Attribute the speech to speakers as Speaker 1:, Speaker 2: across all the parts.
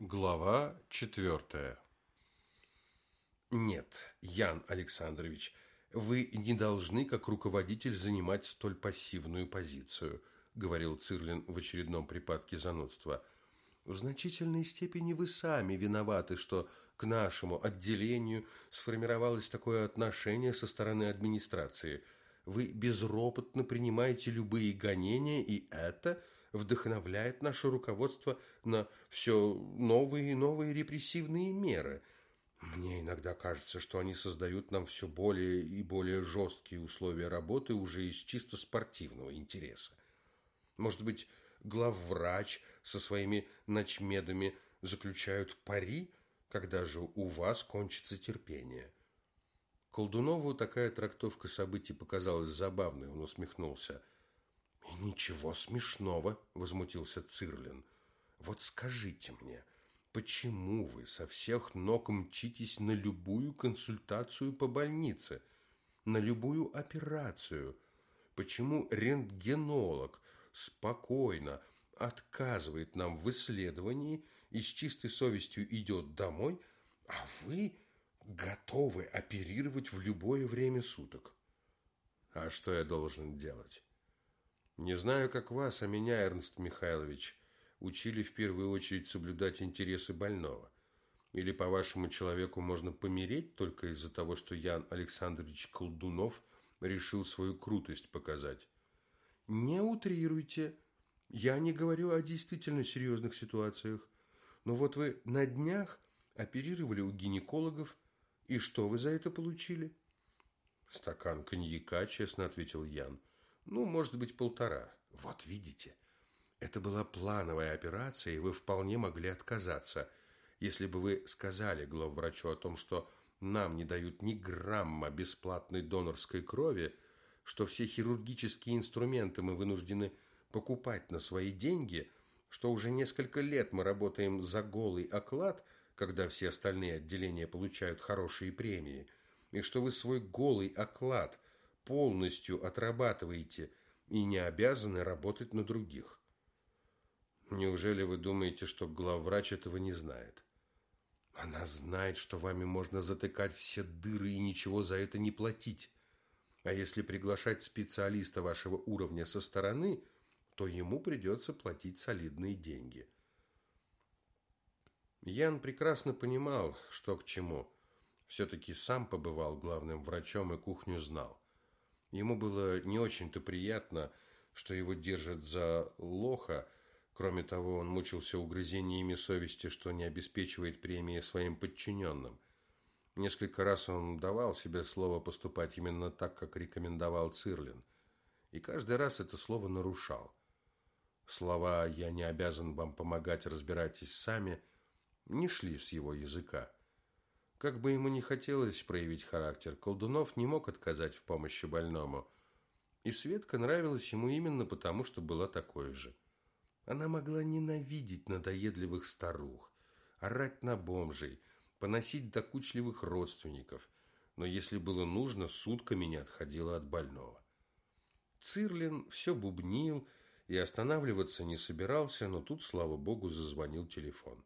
Speaker 1: Глава четвертая. Нет, Ян Александрович, вы не должны как руководитель занимать столь пассивную позицию, говорил Цирлин в очередном припадке занудства. В значительной степени вы сами виноваты, что к нашему отделению сформировалось такое отношение со стороны администрации. Вы безропотно принимаете любые гонения, и это вдохновляет наше руководство на все новые и новые репрессивные меры. Мне иногда кажется, что они создают нам все более и более жесткие условия работы уже из чисто спортивного интереса. Может быть, главврач со своими ночмедами заключают пари, когда же у вас кончится терпение. Колдунову такая трактовка событий показалась забавной, он усмехнулся. «И ничего смешного», – возмутился Цирлин. «Вот скажите мне, почему вы со всех ног мчитесь на любую консультацию по больнице, на любую операцию? Почему рентгенолог спокойно отказывает нам в исследовании и с чистой совестью идет домой, а вы готовы оперировать в любое время суток? А что я должен делать? Не знаю, как вас, а меня, Эрнст Михайлович, учили в первую очередь соблюдать интересы больного. Или, по-вашему, человеку можно помереть только из-за того, что Ян Александрович Колдунов решил свою крутость показать? Не утрируйте. Я не говорю о действительно серьезных ситуациях. Но вот вы на днях оперировали у гинекологов, и что вы за это получили? Стакан коньяка, честно ответил Ян. Ну, может быть, полтора. Вот видите, это была плановая операция, и вы вполне могли отказаться. Если бы вы сказали главврачу о том, что нам не дают ни грамма бесплатной донорской крови, что все хирургические инструменты мы вынуждены покупать на свои деньги, что уже несколько лет мы работаем за голый оклад, когда все остальные отделения получают хорошие премии, и что вы свой голый оклад полностью отрабатываете и не обязаны работать на других. Неужели вы думаете, что главврач этого не знает? Она знает, что вами можно затыкать все дыры и ничего за это не платить. А если приглашать специалиста вашего уровня со стороны, то ему придется платить солидные деньги. Ян прекрасно понимал, что к чему. Все-таки сам побывал главным врачом и кухню знал. Ему было не очень-то приятно, что его держат за лоха. Кроме того, он мучился угрызениями совести, что не обеспечивает премии своим подчиненным. Несколько раз он давал себе слово поступать именно так, как рекомендовал Цирлин. И каждый раз это слово нарушал. Слова «я не обязан вам помогать, разбирайтесь сами» не шли с его языка. Как бы ему ни хотелось проявить характер, Колдунов не мог отказать в помощи больному. И Светка нравилась ему именно потому, что была такой же. Она могла ненавидеть надоедливых старух, орать на бомжей, поносить докучливых родственников, но если было нужно, сутками не отходила от больного. Цирлин все бубнил и останавливаться не собирался, но тут, слава богу, зазвонил телефон.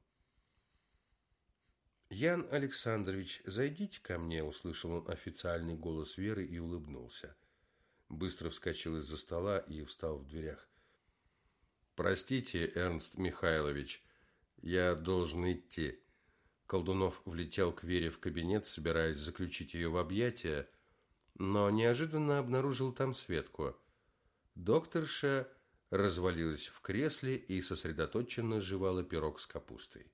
Speaker 1: «Ян Александрович, зайдите ко мне», – услышал он официальный голос Веры и улыбнулся. Быстро вскочил из-за стола и встал в дверях. «Простите, Эрнст Михайлович, я должен идти». Колдунов влетел к Вере в кабинет, собираясь заключить ее в объятия, но неожиданно обнаружил там Светку. Докторша развалилась в кресле и сосредоточенно жевала пирог с капустой.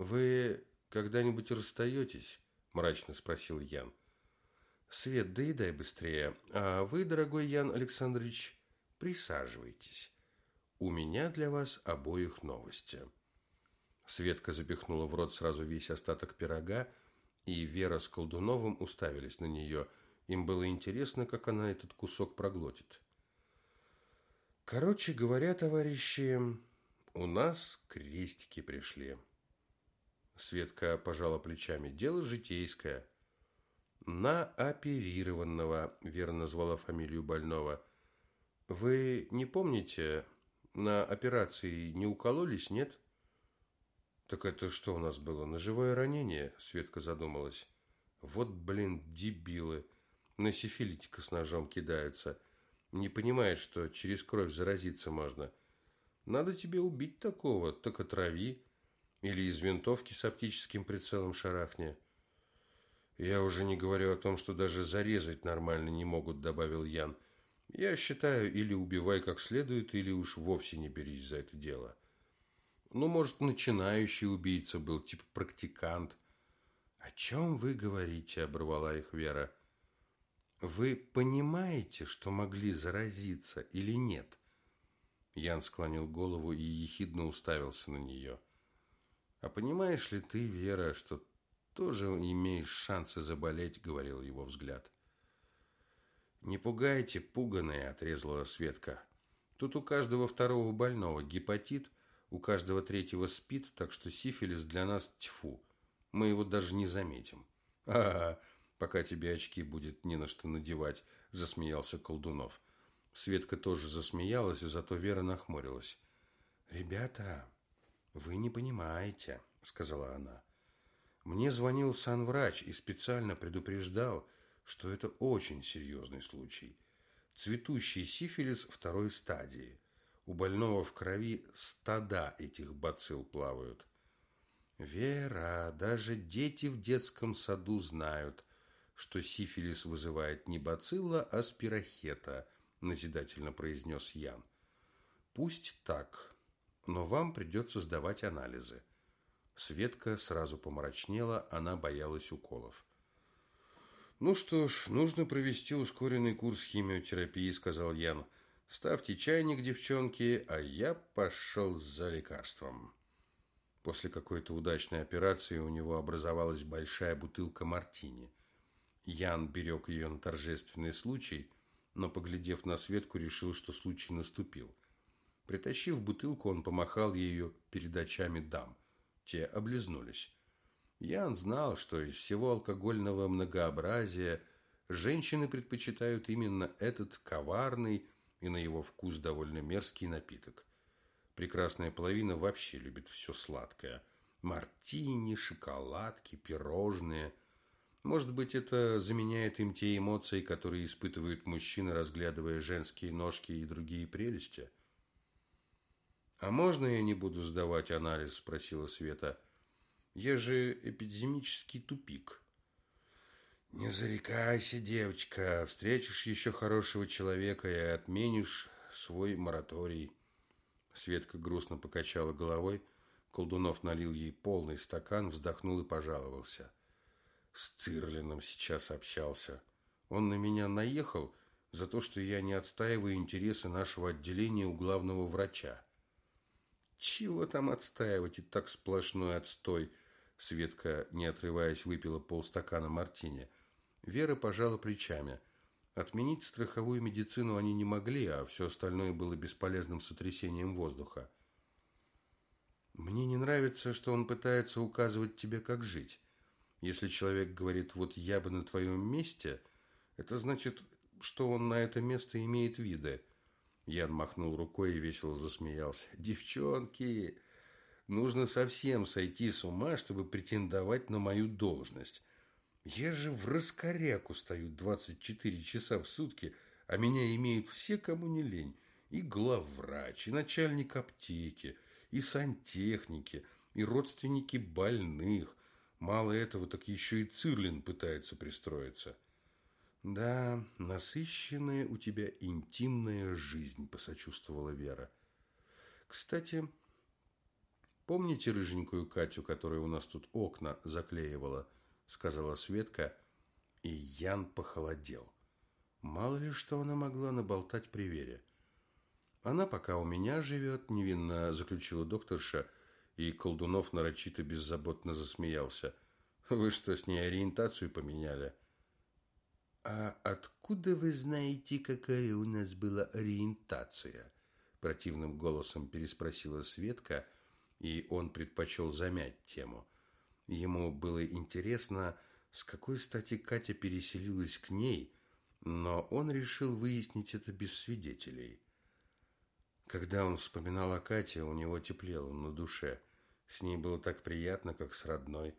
Speaker 1: «Вы когда-нибудь расстаетесь?» – мрачно спросил Ян. «Свет, доедай быстрее. А вы, дорогой Ян Александрович, присаживайтесь. У меня для вас обоих новости». Светка запихнула в рот сразу весь остаток пирога, и Вера с Колдуновым уставились на нее. Им было интересно, как она этот кусок проглотит. «Короче говоря, товарищи, у нас крестики пришли». Светка пожала плечами. Дело житейское. На оперированного, верно назвала фамилию больного. Вы не помните, на операции не укололись, нет? Так это что у нас было? Ножевое ранение? Светка задумалась. Вот, блин, дебилы. На сифилитика с ножом кидаются. Не понимает, что через кровь заразиться можно. Надо тебе убить такого, так отрави. Или из винтовки с оптическим прицелом шарахни. Я уже не говорю о том, что даже зарезать нормально не могут, добавил Ян. Я считаю, или убивай как следует, или уж вовсе не берись за это дело. Ну, может, начинающий убийца был, типа практикант. О чем вы говорите, оборвала их Вера. Вы понимаете, что могли заразиться или нет? Ян склонил голову и ехидно уставился на нее. А понимаешь ли ты, Вера, что тоже имеешь шансы заболеть, говорил его взгляд. Не пугайте, пуганые, отрезала Светка. Тут у каждого второго больного гепатит, у каждого третьего спит, так что сифилис для нас тьфу. Мы его даже не заметим. А, -а, -а пока тебе очки будет не на что надевать, засмеялся Колдунов. Светка тоже засмеялась, зато Вера нахмурилась. Ребята, вы не понимаете, сказала она. Мне звонил санврач и специально предупреждал, что это очень серьезный случай. Цветущий сифилис второй стадии. У больного в крови стада этих бацилл плавают. Вера, даже дети в детском саду знают, что сифилис вызывает не бацилла, а спирохета, назидательно произнес Ян. Пусть так, но вам придется сдавать анализы. Светка сразу помрачнела, она боялась уколов. Ну что ж, нужно провести ускоренный курс химиотерапии, сказал Ян. Ставьте чайник, девчонки, а я пошел за лекарством. После какой-то удачной операции у него образовалась большая бутылка мартини. Ян берег ее на торжественный случай, но, поглядев на Светку, решил, что случай наступил. Притащив бутылку, он помахал ею перед очами дам. Те облизнулись. Ян знал, что из всего алкогольного многообразия женщины предпочитают именно этот коварный и на его вкус довольно мерзкий напиток. Прекрасная половина вообще любит все сладкое. Мартини, шоколадки, пирожные. Может быть, это заменяет им те эмоции, которые испытывают мужчины, разглядывая женские ножки и другие прелести? «А можно я не буду сдавать анализ?» – спросила Света. «Я же эпидемический тупик». «Не зарекайся, девочка. Встретишь еще хорошего человека и отменишь свой мораторий». Светка грустно покачала головой. Колдунов налил ей полный стакан, вздохнул и пожаловался. «С Цирлином сейчас общался. Он на меня наехал за то, что я не отстаиваю интересы нашего отделения у главного врача. Чего там отстаивать, и так сплошной отстой. Светка, не отрываясь, выпила полстакана мартини. Вера пожала плечами. Отменить страховую медицину они не могли, а все остальное было бесполезным сотрясением воздуха. Мне не нравится, что он пытается указывать тебе, как жить. Если человек говорит «вот я бы на твоем месте», это значит, что он на это место имеет виды. Ян махнул рукой и весело засмеялся. «Девчонки, нужно совсем сойти с ума, чтобы претендовать на мою должность. Я же в раскоряку стою 24 часа в сутки, а меня имеют все, кому не лень. И главврач, и начальник аптеки, и сантехники, и родственники больных. Мало этого, так еще и Цирлин пытается пристроиться». Да, насыщенная у тебя интимная жизнь, посочувствовала Вера. Кстати, помните рыженькую Катю, которая у нас тут окна заклеивала, сказала Светка, и Ян похолодел. Мало ли что она могла наболтать при Вере. Она пока у меня живет, невинно заключила докторша, и Колдунов нарочито беззаботно засмеялся. Вы что, с ней ориентацию поменяли? «А откуда вы знаете, какая у нас была ориентация?» Противным голосом переспросила Светка, и он предпочел замять тему. Ему было интересно, с какой стати Катя переселилась к ней, но он решил выяснить это без свидетелей. Когда он вспоминал о Кате, у него теплело на душе. С ней было так приятно, как с родной.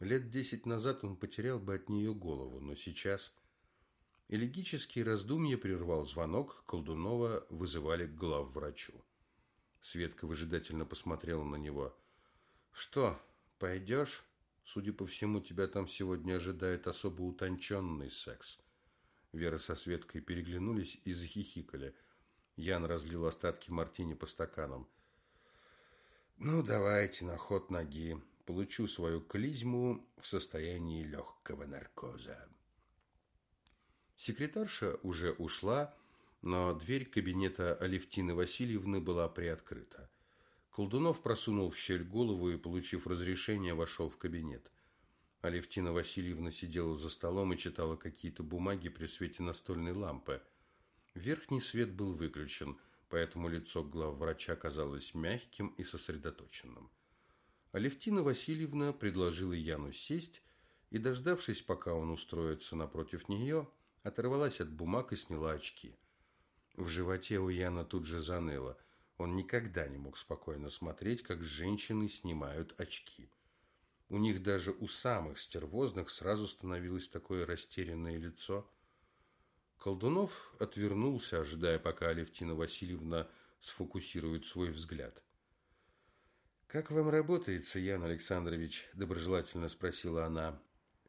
Speaker 1: Лет десять назад он потерял бы от нее голову, но сейчас... Элегические раздумья прервал звонок, Колдунова вызывали к главврачу. Светка выжидательно посмотрела на него. «Что, пойдешь? Судя по всему, тебя там сегодня ожидает особо утонченный секс». Вера со Светкой переглянулись и захихикали. Ян разлил остатки мартини по стаканам. «Ну, давайте на ход ноги. Получу свою клизму в состоянии легкого наркоза». Секретарша уже ушла, но дверь кабинета Алевтины Васильевны была приоткрыта. Колдунов просунул в щель голову и, получив разрешение, вошел в кабинет. Алевтина Васильевна сидела за столом и читала какие-то бумаги при свете настольной лампы. Верхний свет был выключен, поэтому лицо главврача казалось мягким и сосредоточенным. Алевтина Васильевна предложила Яну сесть и, дождавшись, пока он устроится напротив нее, оторвалась от бумаг и сняла очки. В животе у Яна тут же заныло. Он никогда не мог спокойно смотреть, как женщины снимают очки. У них даже у самых стервозных сразу становилось такое растерянное лицо. Колдунов отвернулся, ожидая, пока Алевтина Васильевна сфокусирует свой взгляд. «Как вам работается, Ян Александрович?» – доброжелательно спросила она.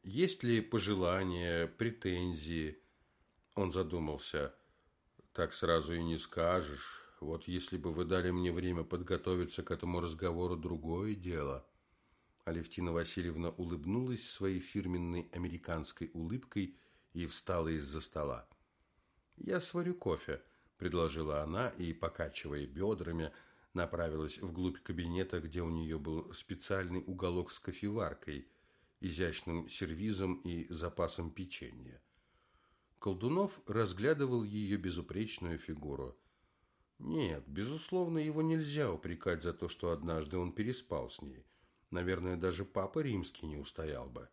Speaker 1: «Есть ли пожелания, претензии?» Он задумался – так сразу и не скажешь. Вот если бы вы дали мне время подготовиться к этому разговору, другое дело. Алевтина Васильевна улыбнулась своей фирменной американской улыбкой и встала из-за стола. «Я сварю кофе», – предложила она и, покачивая бедрами, направилась вглубь кабинета, где у нее был специальный уголок с кофеваркой, изящным сервизом и запасом печенья. Колдунов разглядывал ее безупречную фигуру. Нет, безусловно, его нельзя упрекать за то, что однажды он переспал с ней. Наверное, даже папа римский не устоял бы.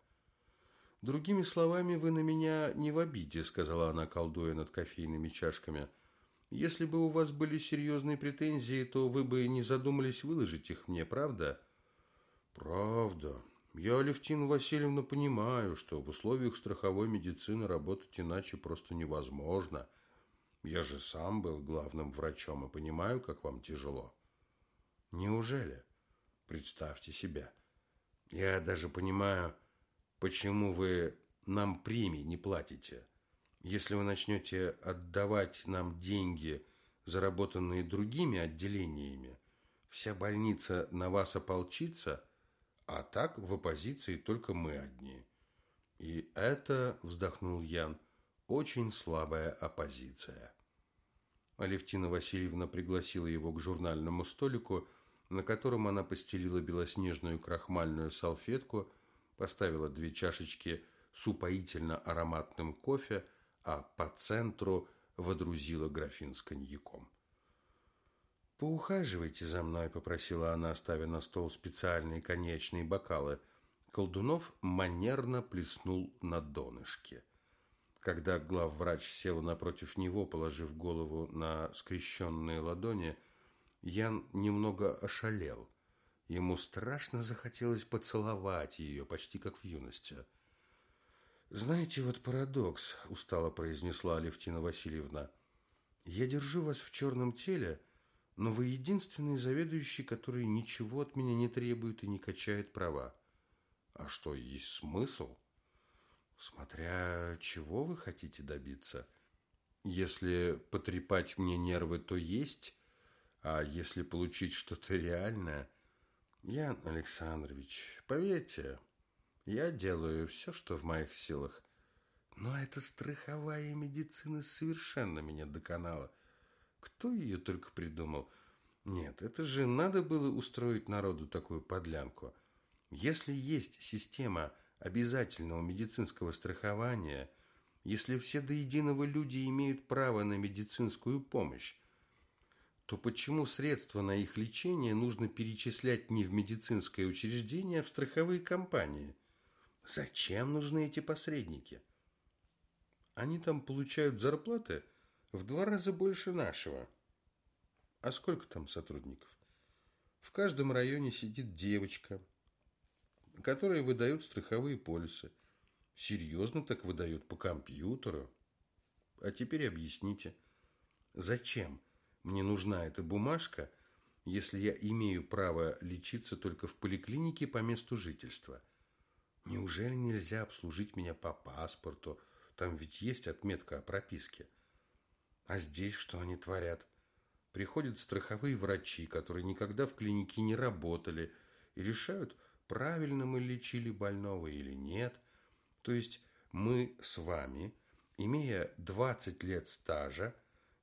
Speaker 1: «Другими словами, вы на меня не в обиде», — сказала она, колдуя над кофейными чашками. «Если бы у вас были серьезные претензии, то вы бы не задумались выложить их мне, правда?» «Правда», я, Алевтина Васильевна, понимаю, что в условиях страховой медицины работать иначе просто невозможно. Я же сам был главным врачом и понимаю, как вам тяжело. Неужели? Представьте себя. Я даже понимаю, почему вы нам премии не платите. Если вы начнете отдавать нам деньги, заработанные другими отделениями, вся больница на вас ополчится – а так в оппозиции только мы одни. И это, вздохнул Ян, очень слабая оппозиция. Алевтина Васильевна пригласила его к журнальному столику, на котором она постелила белоснежную крахмальную салфетку, поставила две чашечки с упоительно ароматным кофе, а по центру водрузила графин с коньяком. «Поухаживайте за мной», – попросила она, ставя на стол специальные конечные бокалы. Колдунов манерно плеснул на донышке. Когда главврач сел напротив него, положив голову на скрещенные ладони, Ян немного ошалел. Ему страшно захотелось поцеловать ее, почти как в юности. «Знаете, вот парадокс», – устало произнесла Алевтина Васильевна. «Я держу вас в черном теле», – но вы единственный заведующий, который ничего от меня не требует и не качает права. А что, есть смысл? Смотря чего вы хотите добиться. Если потрепать мне нервы, то есть, а если получить что-то реальное... Ян Александрович, поверьте, я делаю все, что в моих силах. Но эта страховая медицина совершенно меня доконала. Кто ее только придумал? Нет, это же надо было устроить народу такую подлянку. Если есть система обязательного медицинского страхования, если все до единого люди имеют право на медицинскую помощь, то почему средства на их лечение нужно перечислять не в медицинское учреждение, а в страховые компании? Зачем нужны эти посредники? Они там получают зарплаты в два раза больше нашего. А сколько там сотрудников? В каждом районе сидит девочка, которой выдают страховые полисы. Серьезно так выдают по компьютеру. А теперь объясните, зачем мне нужна эта бумажка, если я имею право лечиться только в поликлинике по месту жительства? Неужели нельзя обслужить меня по паспорту? Там ведь есть отметка о прописке. А здесь что они творят? Приходят страховые врачи, которые никогда в клинике не работали, и решают, правильно мы лечили больного или нет. То есть мы с вами, имея 20 лет стажа,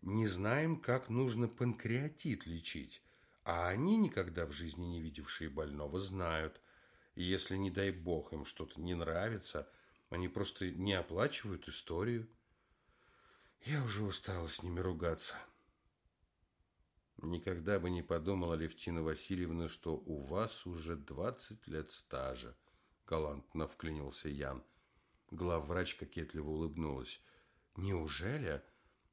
Speaker 1: не знаем, как нужно панкреатит лечить, а они, никогда в жизни не видевшие больного, знают. И если, не дай бог, им что-то не нравится, они просто не оплачивают историю. Я уже устала с ними ругаться. Никогда бы не подумала Левтина Васильевна, что у вас уже двадцать лет стажа, галантно вклинился Ян. Главврач кокетливо улыбнулась. Неужели?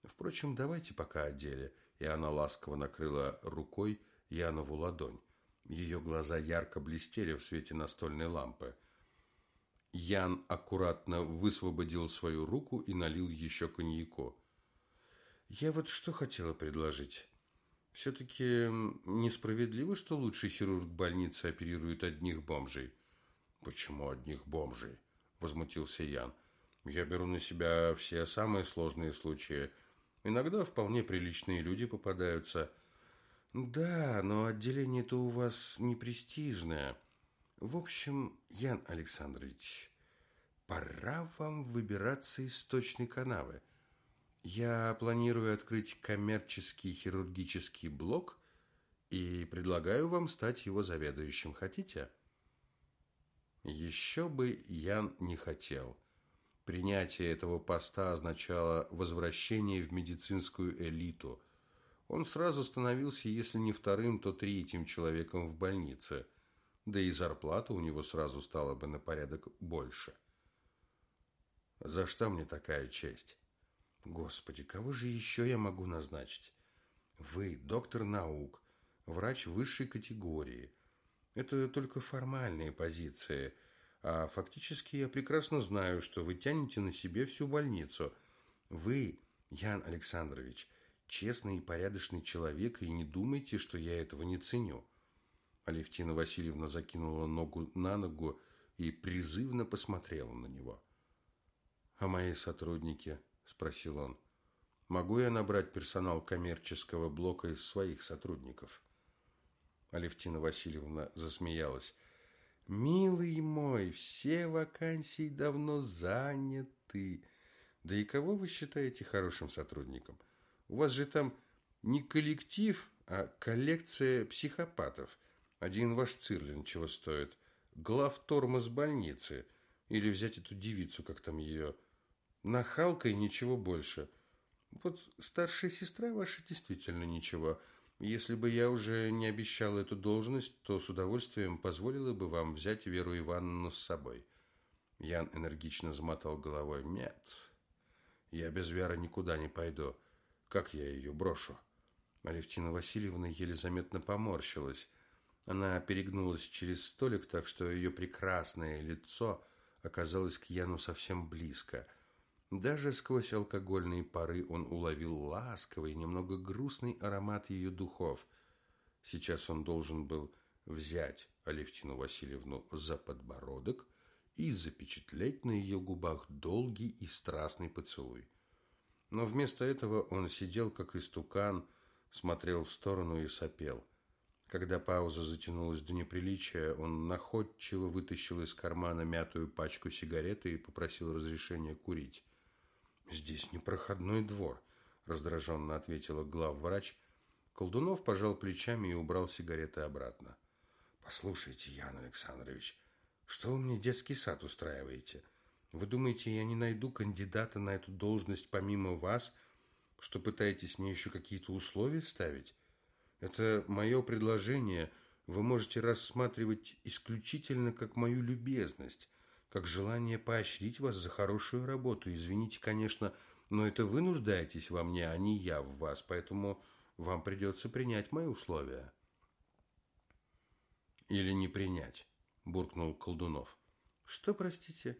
Speaker 1: Впрочем, давайте пока о деле. И она ласково накрыла рукой Янову ладонь. Ее глаза ярко блестели в свете настольной лампы. Ян аккуратно высвободил свою руку и налил еще коньяку. Я вот что хотела предложить. Все-таки несправедливо, что лучший хирург больницы оперирует одних бомжей. Почему одних бомжей? Возмутился Ян. Я беру на себя все самые сложные случаи. Иногда вполне приличные люди попадаются. Да, но отделение-то у вас не престижное. В общем, Ян Александрович, пора вам выбираться из сточной канавы. Я планирую открыть коммерческий хирургический блок и предлагаю вам стать его заведующим. Хотите? Еще бы Ян не хотел. Принятие этого поста означало возвращение в медицинскую элиту. Он сразу становился, если не вторым, то третьим человеком в больнице. Да и зарплата у него сразу стала бы на порядок больше. За что мне такая честь? Господи, кого же еще я могу назначить? Вы, доктор наук, врач высшей категории. Это только формальные позиции, а фактически я прекрасно знаю, что вы тянете на себе всю больницу. Вы, Ян Александрович, честный и порядочный человек, и не думайте, что я этого не ценю. Алевтина Васильевна закинула ногу на ногу и призывно посмотрела на него. А мои сотрудники спросил он. Могу я набрать персонал коммерческого блока из своих сотрудников? Алевтина Васильевна засмеялась. Милый мой, все вакансии давно заняты. Да и кого вы считаете хорошим сотрудником? У вас же там не коллектив, а коллекция психопатов. Один ваш Цирлин чего стоит? Глав тормоз больницы. Или взять эту девицу, как там ее Нахалка и ничего больше. Вот старшая сестра ваша действительно ничего. Если бы я уже не обещала эту должность, то с удовольствием позволила бы вам взять Веру Ивановну с собой. Ян энергично замотал головой. Нет, я без Веры никуда не пойду. Как я ее брошу? Алевтина Васильевна еле заметно поморщилась. Она перегнулась через столик, так что ее прекрасное лицо оказалось к Яну совсем близко – даже сквозь алкогольные пары он уловил ласковый, немного грустный аромат ее духов. Сейчас он должен был взять Алевтину Васильевну за подбородок и запечатлеть на ее губах долгий и страстный поцелуй. Но вместо этого он сидел как истукан, смотрел в сторону и сопел. Когда пауза затянулась до неприличия, он находчиво вытащил из кармана мятую пачку сигареты и попросил разрешения курить. Здесь не проходной двор, раздраженно ответила главврач. Колдунов пожал плечами и убрал сигареты обратно. Послушайте, Ян Александрович, что вы мне детский сад устраиваете? Вы думаете, я не найду кандидата на эту должность помимо вас, что пытаетесь мне еще какие-то условия ставить? Это мое предложение вы можете рассматривать исключительно как мою любезность, как желание поощрить вас за хорошую работу. Извините, конечно, но это вы нуждаетесь во мне, а не я в вас, поэтому вам придется принять мои условия. или не принять, буркнул Колдунов.
Speaker 2: Что, простите?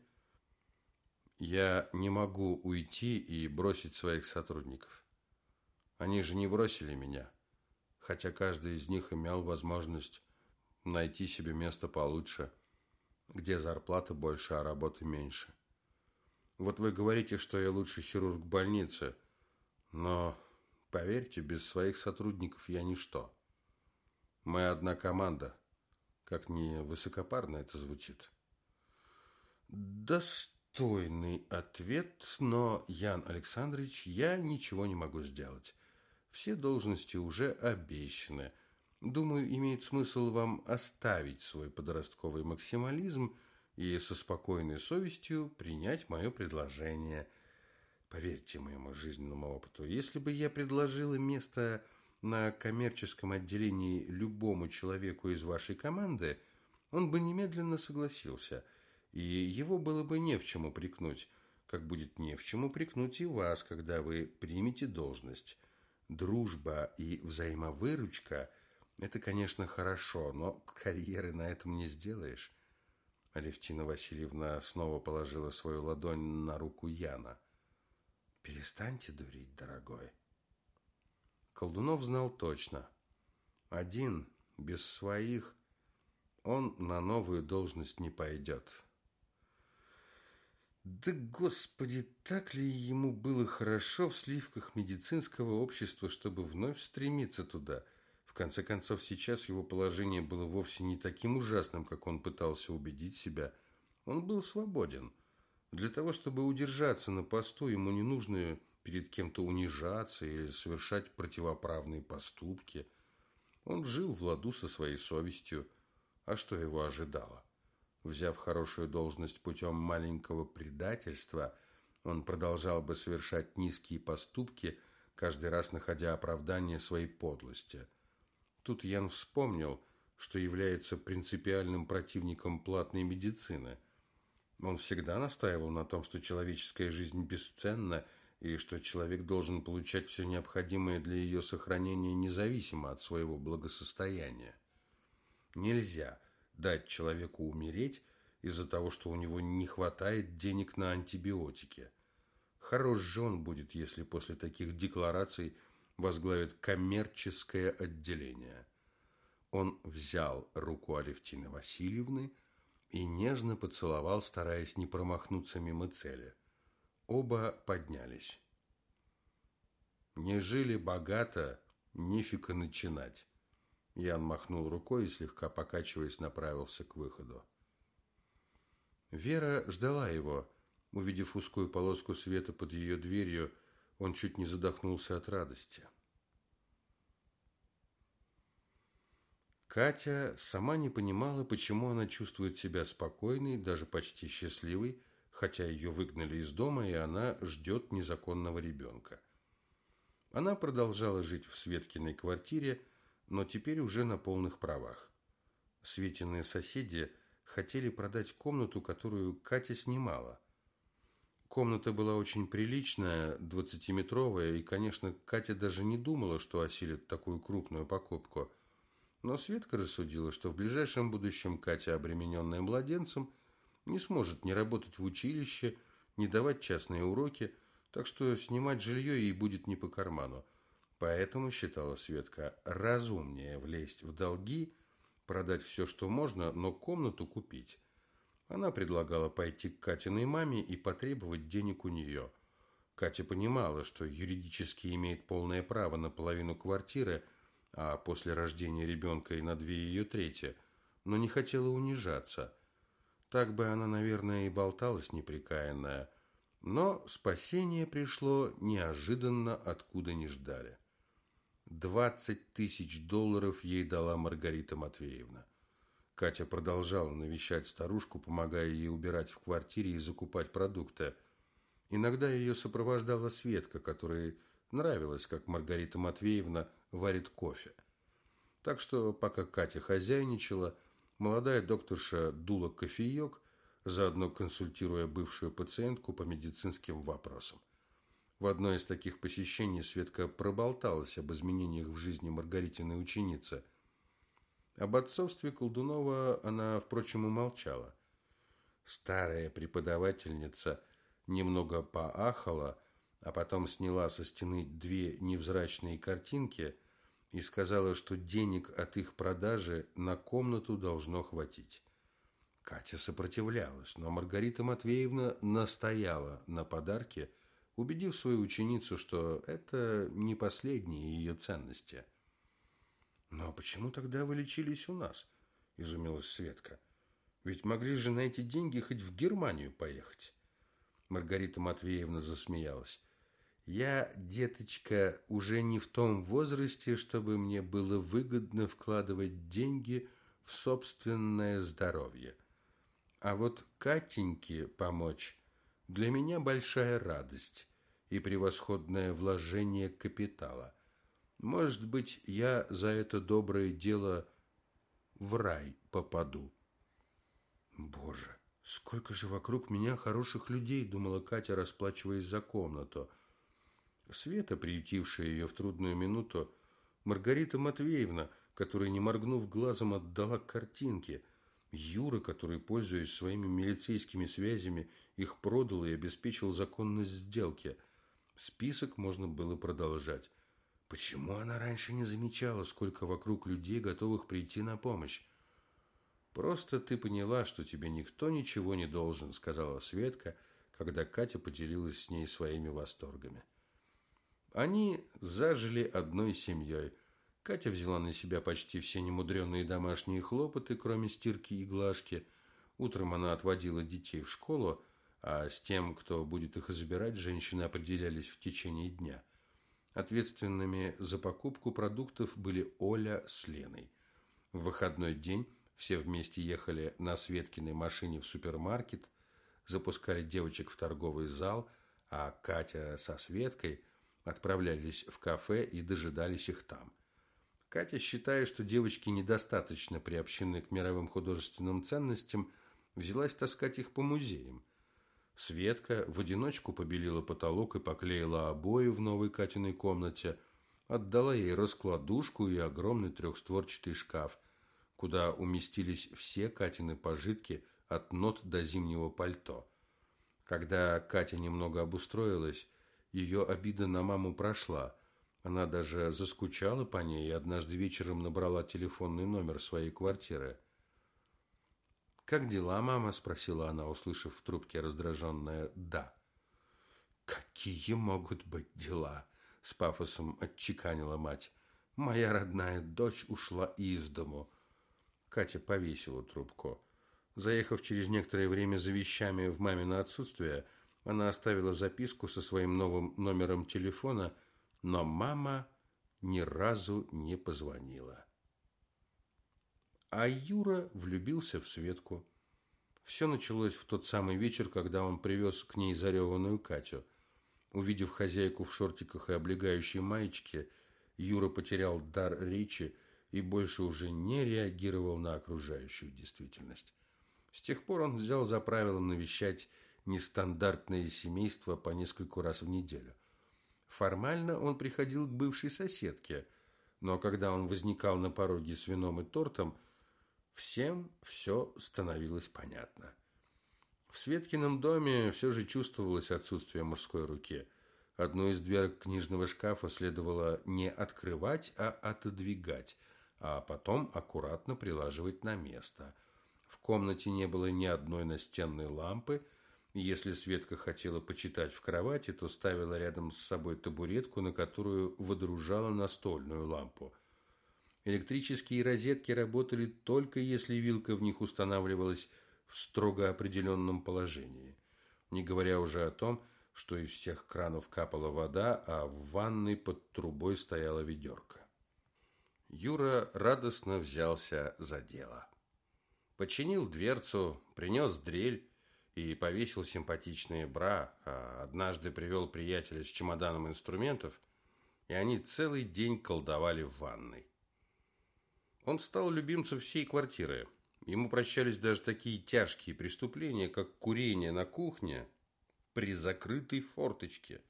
Speaker 1: Я не могу уйти и бросить своих сотрудников. Они же не бросили меня, хотя каждый из них имел возможность найти себе место получше, где зарплата больше, а работы меньше. Вот вы говорите, что я лучший хирург в больнице, но, поверьте, без своих сотрудников я ничто. Мы одна команда, как ни высокопарно это звучит.
Speaker 2: Достойный ответ, но, Ян Александрович, я ничего не могу сделать. Все должности уже обещаны. Думаю, имеет смысл вам оставить свой подростковый максимализм и со спокойной совестью принять мое предложение. Поверьте моему жизненному опыту, если бы я предложила место на коммерческом отделении любому человеку из вашей команды, он бы немедленно согласился, и его было бы не в чем упрекнуть, как будет не в чем упрекнуть и вас, когда вы примете должность. Дружба и взаимовыручка – это, конечно, хорошо, но карьеры на этом не сделаешь. Алевтина Васильевна снова положила свою ладонь на руку Яна. «Перестаньте дурить, дорогой». Колдунов знал точно. Один, без своих, он на новую должность не пойдет. Да, Господи, так ли ему было хорошо в сливках медицинского общества, чтобы вновь стремиться туда? В конце концов, сейчас его положение было вовсе не таким ужасным, как он пытался убедить себя. Он был свободен. Для того, чтобы удержаться на посту, ему не нужно перед кем-то унижаться или совершать противоправные поступки. Он жил в ладу со своей совестью. А что его ожидало? Взяв хорошую должность путем маленького предательства, он продолжал бы совершать низкие поступки, каждый раз находя оправдание своей подлости. Тут Ян вспомнил, что является принципиальным противником платной медицины. Он всегда настаивал на том, что человеческая жизнь бесценна и что человек должен получать все необходимое для ее сохранения независимо от своего благосостояния. Нельзя – дать человеку умереть из-за того, что у него не хватает денег на антибиотики. Хорош же он будет, если после таких деклараций возглавит коммерческое отделение. Он взял руку Алевтины Васильевны и нежно поцеловал, стараясь не промахнуться мимо цели. Оба поднялись. Не жили богато, нефиг и начинать. Ян махнул рукой и, слегка покачиваясь, направился к выходу. Вера ждала его. Увидев узкую полоску света под ее дверью, он чуть не задохнулся от радости. Катя сама не понимала, почему она чувствует себя спокойной, даже почти счастливой, хотя ее выгнали из дома, и она ждет незаконного ребенка. Она продолжала жить в Светкиной квартире, но теперь уже на полных правах. Светиные соседи хотели продать комнату, которую Катя снимала. Комната была очень приличная, двадцатиметровая, и, конечно, Катя даже не думала, что осилит такую крупную покупку. Но Светка рассудила, что в ближайшем будущем Катя, обремененная младенцем, не сможет ни работать в училище, ни давать частные уроки, так что снимать жилье ей будет не по карману. Поэтому, считала Светка, разумнее влезть в долги, продать все, что можно, но комнату купить. Она предлагала пойти к Катиной маме и потребовать денег у нее. Катя понимала, что юридически имеет полное право на половину квартиры, а после рождения ребенка и на две ее трети, но не хотела унижаться. Так бы она, наверное, и болталась неприкаянная. Но спасение пришло неожиданно, откуда не ждали. Двадцать тысяч долларов ей дала Маргарита Матвеевна. Катя продолжала навещать старушку, помогая ей убирать в квартире и закупать продукты. Иногда ее сопровождала Светка, которой нравилось, как Маргарита Матвеевна варит кофе. Так что, пока Катя хозяйничала, молодая докторша дула кофеек, заодно консультируя бывшую пациентку по медицинским вопросам. В одно из таких посещений Светка проболталась об изменениях в жизни Маргаритиной ученицы. Об отцовстве Колдунова она, впрочем, умолчала. Старая преподавательница немного поахала, а потом сняла со стены две невзрачные картинки и сказала, что денег от их продажи на комнату должно хватить. Катя сопротивлялась, но Маргарита Матвеевна настояла на подарке, убедив свою ученицу, что это не последние ее ценности. «Но почему тогда вы лечились у нас?» – изумилась Светка. «Ведь могли же на эти деньги хоть в Германию поехать». Маргарита Матвеевна засмеялась. «Я, деточка, уже не в том возрасте, чтобы мне было выгодно вкладывать деньги в собственное здоровье». А вот Катеньке помочь для меня большая радость и превосходное вложение капитала. Может быть, я за это доброе дело в рай попаду. Боже, сколько же вокруг меня хороших людей, думала Катя, расплачиваясь за комнату. Света, приютившая ее в трудную минуту, Маргарита Матвеевна, которая, не моргнув глазом, отдала картинки – Юра, который, пользуясь своими милицейскими связями, их продал и обеспечил законность сделки. Список можно было продолжать. Почему она раньше не замечала, сколько вокруг людей, готовых прийти на помощь? Просто ты поняла, что тебе никто ничего не должен, сказала Светка, когда Катя поделилась с ней своими восторгами. Они зажили одной семьей – Катя взяла на себя почти все немудренные домашние хлопоты, кроме стирки и глажки. Утром она отводила детей в школу, а с тем, кто будет их забирать, женщины определялись в течение дня. Ответственными за покупку продуктов были Оля с Леной. В выходной день все вместе ехали на Светкиной машине в супермаркет, запускали девочек в торговый зал, а Катя со Светкой отправлялись в кафе и дожидались их там – Катя, считая, что девочки недостаточно приобщены к мировым художественным ценностям, взялась таскать их по музеям. Светка в одиночку побелила потолок и поклеила обои в новой Катиной комнате, отдала ей раскладушку и огромный трехстворчатый шкаф, куда уместились все Катины пожитки от нот до зимнего пальто. Когда Катя немного обустроилась, ее обида на маму прошла – она даже заскучала по ней и однажды вечером набрала телефонный номер своей квартиры. «Как дела, мама?» – спросила она, услышав в трубке раздраженное «да». «Какие могут быть дела?» – с пафосом отчеканила мать. «Моя родная дочь ушла из дому». Катя повесила трубку. Заехав через некоторое время за вещами в мамино отсутствие, она оставила записку со своим новым номером телефона – но мама ни разу не позвонила. А Юра влюбился в Светку. Все началось в тот самый вечер, когда он привез к ней зареванную Катю. Увидев хозяйку в шортиках и облегающей маечке, Юра потерял дар речи и больше уже не реагировал на окружающую действительность. С тех пор он взял за правило навещать нестандартные семейства по нескольку раз в неделю – Формально он приходил к бывшей соседке, но когда он возникал на пороге с вином и тортом, всем все становилось понятно. В Светкином доме все же чувствовалось отсутствие мужской руки. Одну из дверок книжного шкафа следовало не открывать, а отодвигать, а потом аккуратно прилаживать на место. В комнате не было ни одной настенной лампы – если Светка хотела почитать в кровати, то ставила рядом с собой табуретку, на которую водружала настольную лампу. Электрические розетки работали только если вилка в них устанавливалась в строго определенном положении. Не говоря уже о том, что из всех кранов капала вода, а в ванной под трубой стояла ведерко. Юра радостно взялся за дело. Починил дверцу, принес дрель, и повесил симпатичные бра, а однажды привел приятеля с чемоданом инструментов, и они целый день колдовали в ванной. Он стал любимцем всей квартиры. Ему прощались даже такие тяжкие преступления, как курение на кухне при закрытой форточке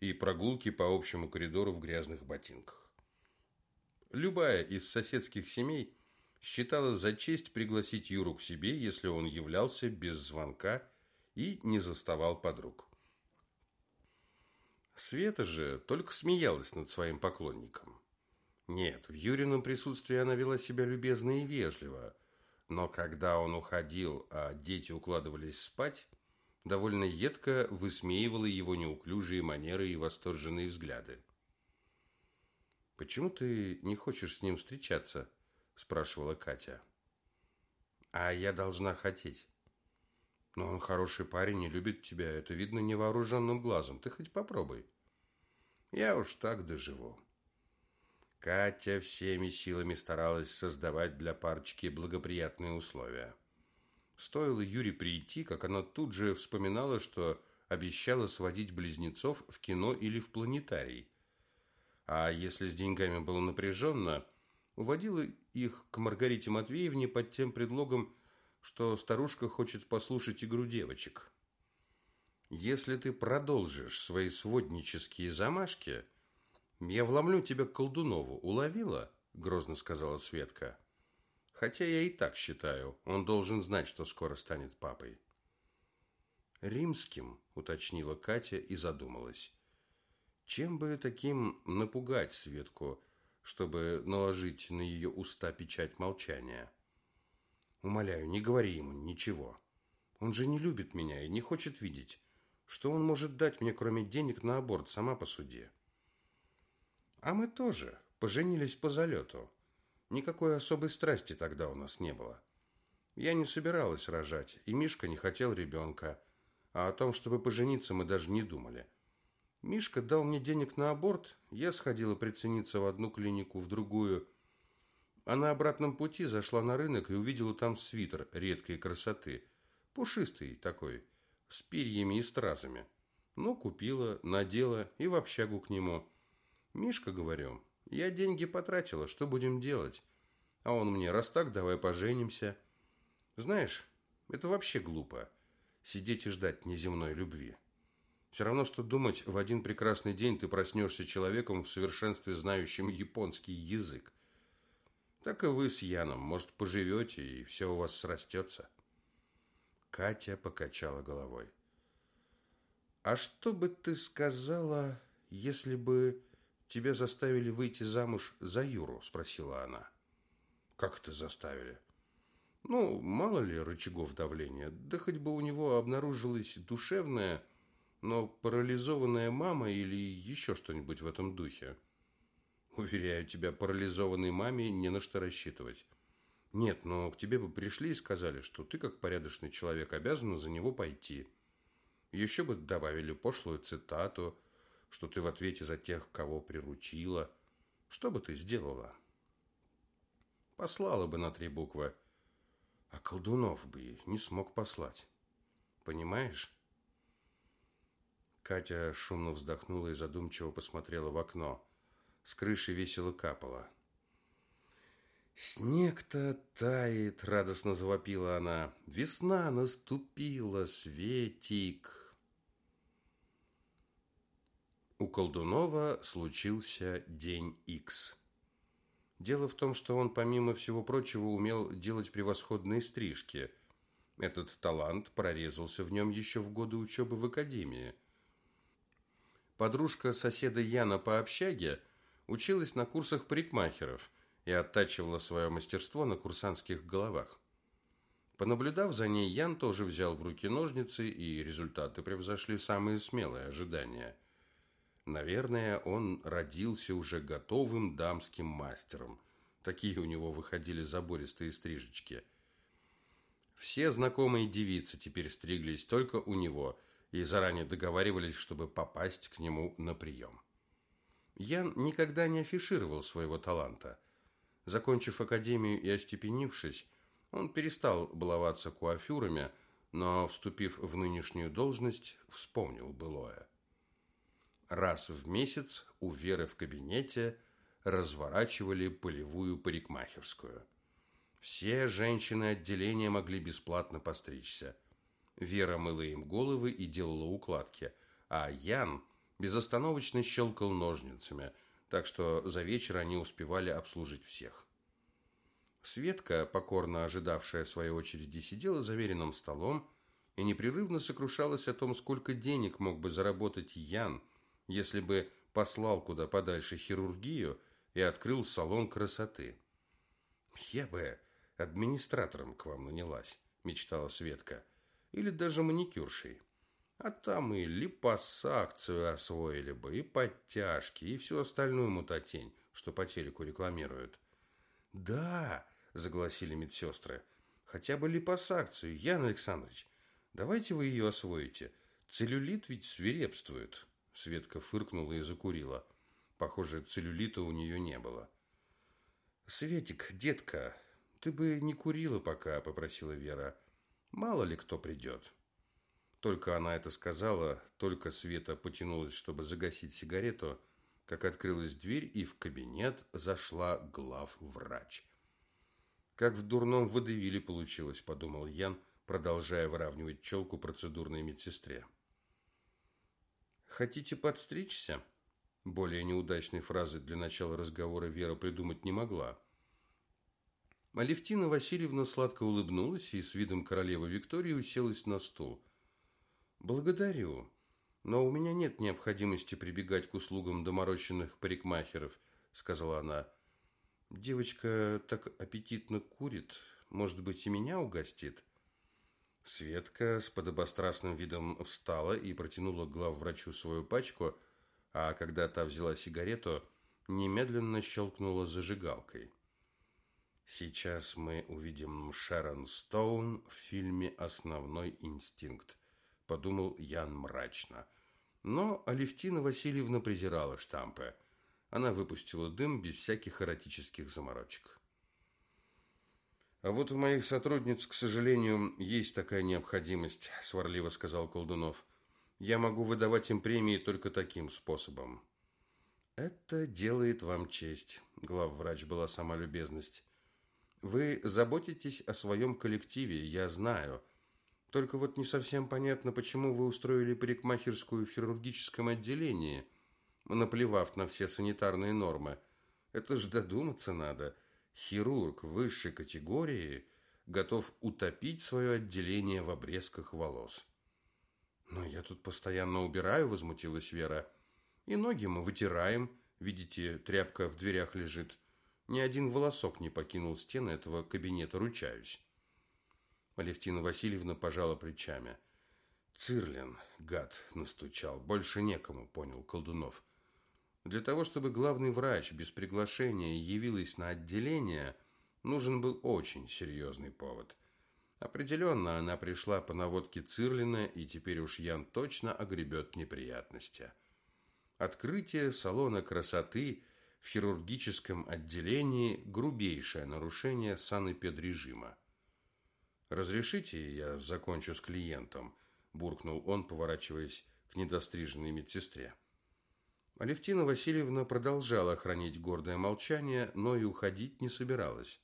Speaker 2: и прогулки по общему коридору в грязных ботинках. Любая из соседских семей считала за честь пригласить Юру к себе, если он являлся без звонка и не заставал подруг. Света же только смеялась над своим поклонником. Нет, в Юрином присутствии она вела себя любезно и вежливо, но когда он уходил, а дети укладывались спать, довольно едко высмеивала его неуклюжие манеры и восторженные взгляды. «Почему ты не хочешь с ним встречаться?» – спрашивала Катя. «А я должна хотеть. Но он хороший парень и любит тебя, это видно невооруженным глазом. Ты хоть попробуй». «Я уж так доживу». Катя всеми силами старалась создавать для парочки благоприятные условия. Стоило Юре прийти, как она тут же вспоминала, что обещала сводить близнецов в кино или в планетарий. А если с деньгами было напряженно, уводила их к Маргарите Матвеевне под тем предлогом, что старушка хочет послушать игру девочек. Если ты продолжишь свои своднические замашки, я вломлю тебя к Колдунову. Уловила? Грозно сказала Светка. Хотя я и так считаю, он должен знать, что скоро станет папой. Римским, уточнила Катя и задумалась. Чем бы таким напугать Светку, чтобы наложить на ее уста печать молчания? Умоляю, не говори ему ничего. Он же не любит меня и не хочет видеть. Что он может дать мне, кроме денег на аборт, сама по суде? А мы тоже поженились по залету. Никакой особой страсти тогда у нас не было. Я не собиралась рожать, и Мишка не хотел ребенка. А о том, чтобы пожениться, мы даже не думали. Мишка дал мне денег на аборт, я сходила прицениться в одну клинику, в другую. А на обратном пути зашла на рынок и увидела там свитер редкой красоты. Пушистый такой, с перьями и стразами. Ну, купила, надела и в общагу к нему. Мишка, говорю, я деньги потратила, что будем делать? А он мне, раз так, давай поженимся. Знаешь, это вообще глупо. Сидеть и ждать неземной любви. Все равно, что думать, в один прекрасный день ты проснешься человеком в совершенстве знающим японский язык. Так и вы с Яном, может, поживете, и все у вас срастется. Катя покачала головой. А что бы ты сказала, если бы тебя заставили выйти замуж за Юру?» – спросила она. «Как это заставили?» «Ну, мало ли рычагов давления. Да хоть бы у него обнаружилась душевная, но парализованная мама или еще что-нибудь в этом духе. Уверяю тебя, парализованной маме не на что рассчитывать. Нет, но к тебе бы пришли и сказали, что ты, как порядочный человек, обязана за него пойти. Еще бы добавили пошлую цитату – что ты в ответе за тех, кого приручила. Что бы ты сделала? Послала бы на три буквы, а колдунов бы не смог послать. Понимаешь? Катя шумно вздохнула и задумчиво посмотрела в окно. С крыши весело капало. «Снег-то тает!» — радостно завопила она. «Весна наступила, Светик!» У Колдунова случился день Икс. Дело в том, что он, помимо всего прочего, умел делать превосходные стрижки. Этот талант прорезался в нем еще в годы учебы в академии. Подружка соседа Яна по общаге училась на курсах парикмахеров и оттачивала свое мастерство на курсантских головах. Понаблюдав за ней, Ян тоже взял в руки ножницы, и результаты превзошли самые смелые ожидания – Наверное, он родился уже готовым дамским мастером. Такие у него выходили забористые стрижечки. Все знакомые девицы теперь стриглись только у него и заранее договаривались, чтобы попасть к нему на прием. Ян никогда не афишировал своего таланта. Закончив академию и остепенившись, он перестал баловаться куафюрами, но, вступив в нынешнюю должность, вспомнил былое. Раз в месяц у Веры в кабинете разворачивали полевую парикмахерскую. Все женщины отделения могли бесплатно постричься. Вера мыла им головы и делала укладки, а Ян безостановочно щелкал ножницами, так что за вечер они успевали обслужить всех. Светка, покорно ожидавшая своей очереди, сидела за веренным столом и непрерывно сокрушалась о том, сколько денег мог бы заработать Ян, если бы послал куда подальше хирургию и открыл салон красоты. «Я бы администратором к вам нанялась», – мечтала Светка, – «или даже маникюршей». А там и липосакцию освоили бы, и подтяжки, и всю остальную мутатень, что по телеку рекламируют. «Да», – загласили медсестры, – «хотя бы липосакцию, Ян Александрович. Давайте вы ее освоите. Целлюлит ведь свирепствует». Светка фыркнула и закурила. Похоже, целлюлита у нее не было. «Светик, детка, ты бы не курила пока», – попросила Вера. «Мало ли кто придет». Только она это сказала, только Света потянулась, чтобы загасить сигарету, как открылась дверь, и в кабинет зашла главврач. «Как в дурном водевиле получилось», – подумал Ян, продолжая выравнивать челку процедурной медсестре. «Хотите подстричься?» Более неудачной фразы для начала разговора Вера придумать не могла. Алевтина Васильевна сладко улыбнулась и с видом королевы Виктории уселась на стул – «Благодарю, но у меня нет необходимости прибегать к услугам доморощенных парикмахеров», сказала она. «Девочка так аппетитно курит, может быть, и меня угостит?» Светка с подобострастным видом встала и протянула главврачу свою пачку, а когда та взяла сигарету, немедленно щелкнула зажигалкой. Сейчас мы увидим Шерон Стоун в фильме «Основной инстинкт» подумал Ян мрачно. Но Алевтина Васильевна презирала штампы. Она выпустила дым без всяких эротических заморочек. А вот у моих сотрудниц, к сожалению, есть такая необходимость, сварливо сказал Колдунов. Я могу выдавать им премии только таким способом. Это делает вам честь, главврач была сама любезность. Вы заботитесь о своем коллективе, я знаю. Только вот не совсем понятно, почему вы устроили парикмахерскую в хирургическом отделении, наплевав на все санитарные нормы. Это ж додуматься надо. Хирург высшей категории готов утопить свое отделение в обрезках волос. Но я тут постоянно убираю, возмутилась Вера. И ноги мы вытираем. Видите, тряпка в дверях лежит. Ни один волосок не покинул стены этого кабинета, ручаюсь. Алевтина Васильевна пожала плечами. Цирлин, гад, настучал. Больше некому, понял Колдунов. Для того, чтобы главный врач без приглашения явилась на отделение, нужен был очень серьезный повод. Определенно, она пришла по наводке Цирлина, и теперь уж Ян точно огребет неприятности. Открытие салона красоты в хирургическом отделении – грубейшее нарушение санэпидрежима. «Разрешите, я закончу с клиентом», – буркнул он, поворачиваясь к недостриженной медсестре. Алевтина Васильевна продолжала хранить гордое молчание, но и уходить не собиралась.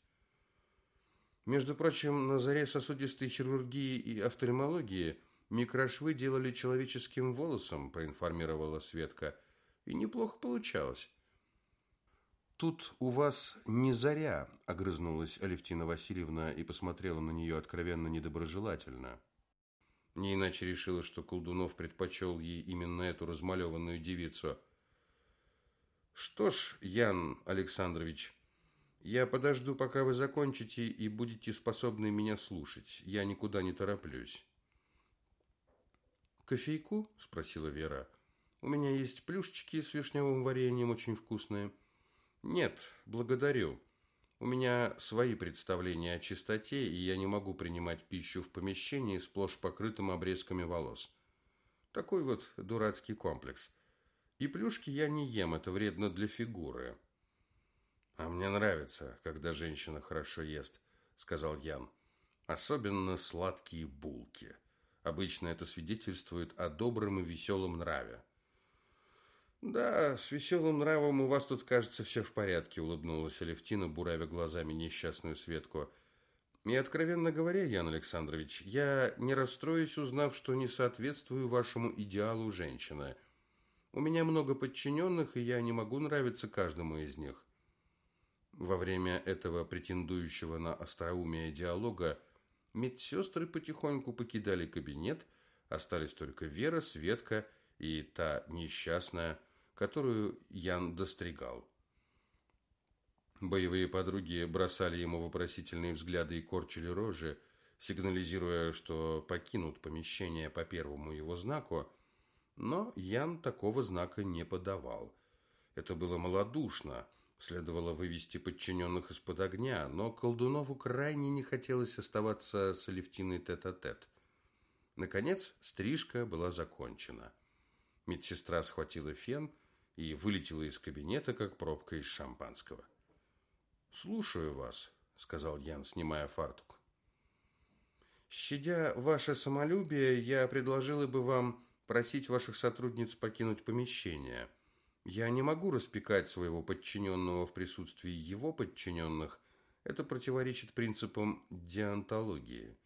Speaker 2: Между прочим, на заре сосудистой хирургии и офтальмологии микрошвы делали человеческим волосом, проинформировала Светка, и неплохо получалось. «Тут у вас не заря», – огрызнулась Алевтина Васильевна и посмотрела на нее откровенно недоброжелательно. Не иначе решила, что Колдунов предпочел ей именно эту размалеванную девицу. «Что ж, Ян Александрович, я подожду, пока вы закончите и будете способны меня слушать. Я никуда не тороплюсь». «Кофейку?» – спросила Вера. «У меня есть плюшечки с вишневым вареньем, очень вкусные». Нет, благодарю. У меня свои представления о чистоте, и я не могу принимать пищу в помещении, сплошь покрытым обрезками волос. Такой вот дурацкий комплекс. И плюшки я не ем, это вредно для фигуры. А мне нравится, когда женщина хорошо ест, сказал Ян. Особенно сладкие булки. Обычно это свидетельствует о добром и веселом нраве. «Да, с веселым нравом у вас тут, кажется, все в порядке», – улыбнулась Алевтина, буравя глазами несчастную Светку. «И, откровенно говоря, Ян Александрович, я не расстроюсь, узнав, что не соответствую вашему идеалу женщины. У меня много подчиненных, и я не могу нравиться каждому из них». Во время этого претендующего на остроумие диалога медсестры потихоньку покидали кабинет, остались только Вера, Светка и та несчастная, которую Ян достригал. Боевые подруги бросали ему вопросительные взгляды и корчили рожи, сигнализируя, что покинут помещение по первому его знаку, но Ян такого знака не подавал. Это было малодушно, следовало вывести подчиненных из-под огня, но Колдунову крайне не хотелось оставаться с Алевтиной тет-а-тет. Наконец, стрижка была закончена. Медсестра схватила фен и вылетела из кабинета, как пробка из шампанского. «Слушаю вас», — сказал Ян, снимая фартук. Щадя ваше самолюбие, я предложила бы вам просить ваших сотрудниц покинуть помещение. Я не могу распекать своего подчиненного в присутствии его подчиненных. Это противоречит принципам деонтологии.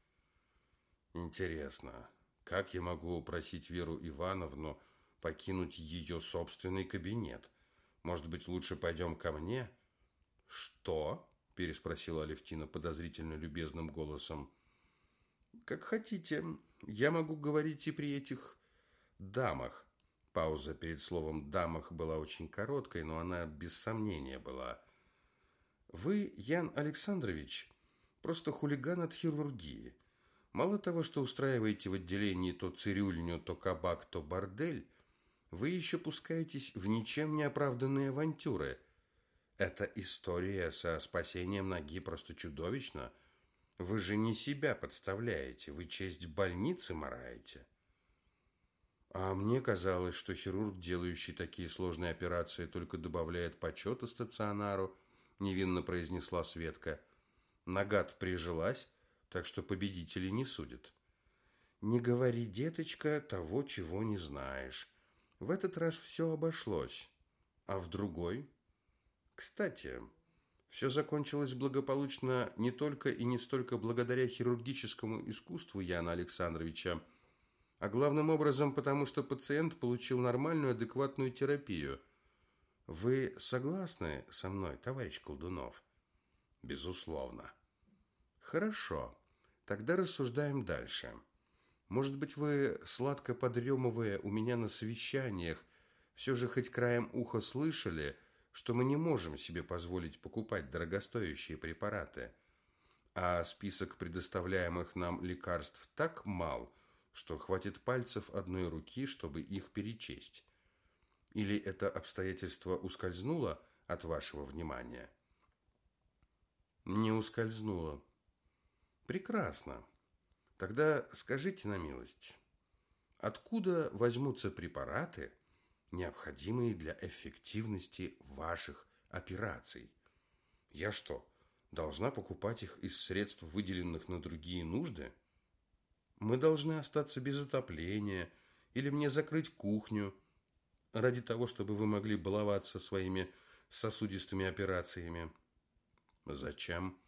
Speaker 2: Интересно, как я могу просить Веру Ивановну покинуть ее собственный кабинет? Может быть, лучше пойдем ко мне? Что? переспросила Алевтина подозрительно любезным голосом. Как хотите. Я могу говорить и при этих дамах. Пауза перед словом «дамах» была очень короткой, но она без сомнения была. Вы, Ян Александрович, просто хулиган от хирургии. Мало того, что устраиваете в отделении то цирюльню, то кабак, то бордель, вы еще пускаетесь в ничем не оправданные авантюры. Эта история со спасением ноги просто чудовищна. Вы же не себя подставляете, вы честь больницы мараете. А мне казалось, что хирург, делающий такие сложные операции, только добавляет почета стационару, невинно произнесла Светка. Нагад прижилась, так что победители не судят. Не говори, деточка, того, чего не знаешь. В этот раз все обошлось, а в другой... Кстати, все закончилось благополучно не только и не столько благодаря хирургическому искусству Яна Александровича, а главным образом потому, что пациент получил нормальную адекватную терапию. Вы согласны со мной, товарищ Колдунов? Безусловно. Хорошо. Тогда рассуждаем дальше. Может быть, вы, сладко подремывая у меня на совещаниях, все же хоть краем уха слышали, что мы не можем себе позволить покупать дорогостоящие препараты, а список предоставляемых нам лекарств так мал, что хватит пальцев одной руки, чтобы их перечесть. Или это обстоятельство ускользнуло от вашего внимания? Не ускользнуло. Прекрасно. Тогда скажите на милость, откуда возьмутся препараты, необходимые для эффективности ваших операций. Я что, должна покупать их из средств, выделенных на другие нужды? Мы должны остаться без отопления или мне закрыть кухню ради того, чтобы вы могли баловаться своими сосудистыми операциями. Зачем?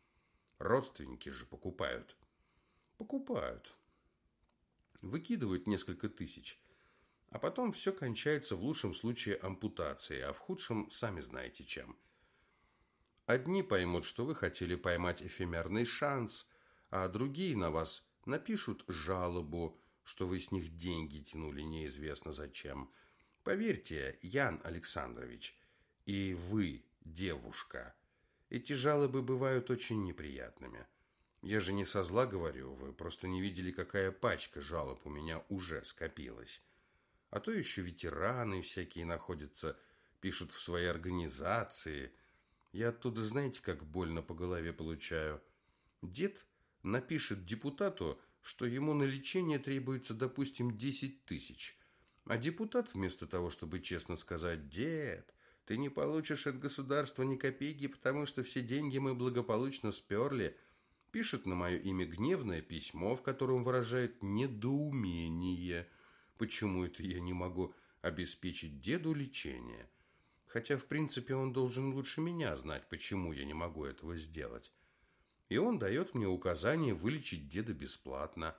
Speaker 2: Родственники же покупают. Покупают. Выкидывают несколько тысяч – а потом все кончается в лучшем случае ампутацией, а в худшем сами знаете чем. Одни поймут, что вы хотели поймать эфемерный шанс, а другие на вас напишут жалобу, что вы с них деньги тянули неизвестно зачем. Поверьте, Ян Александрович, и вы, девушка, эти жалобы бывают очень неприятными. Я же не со зла говорю, вы просто не видели, какая пачка жалоб у меня уже скопилась а то еще ветераны всякие находятся, пишут в своей организации. Я оттуда, знаете, как больно по голове получаю. Дед напишет депутату, что ему на лечение требуется, допустим, 10 тысяч. А депутат вместо того, чтобы честно сказать, дед, ты не получишь от государства ни копейки, потому что все деньги мы благополучно сперли, пишет на мое имя гневное письмо, в котором выражает недоумение – почему это я не могу обеспечить деду лечение. Хотя, в принципе, он должен лучше меня знать, почему я не могу этого сделать. И он дает мне указание вылечить деда бесплатно.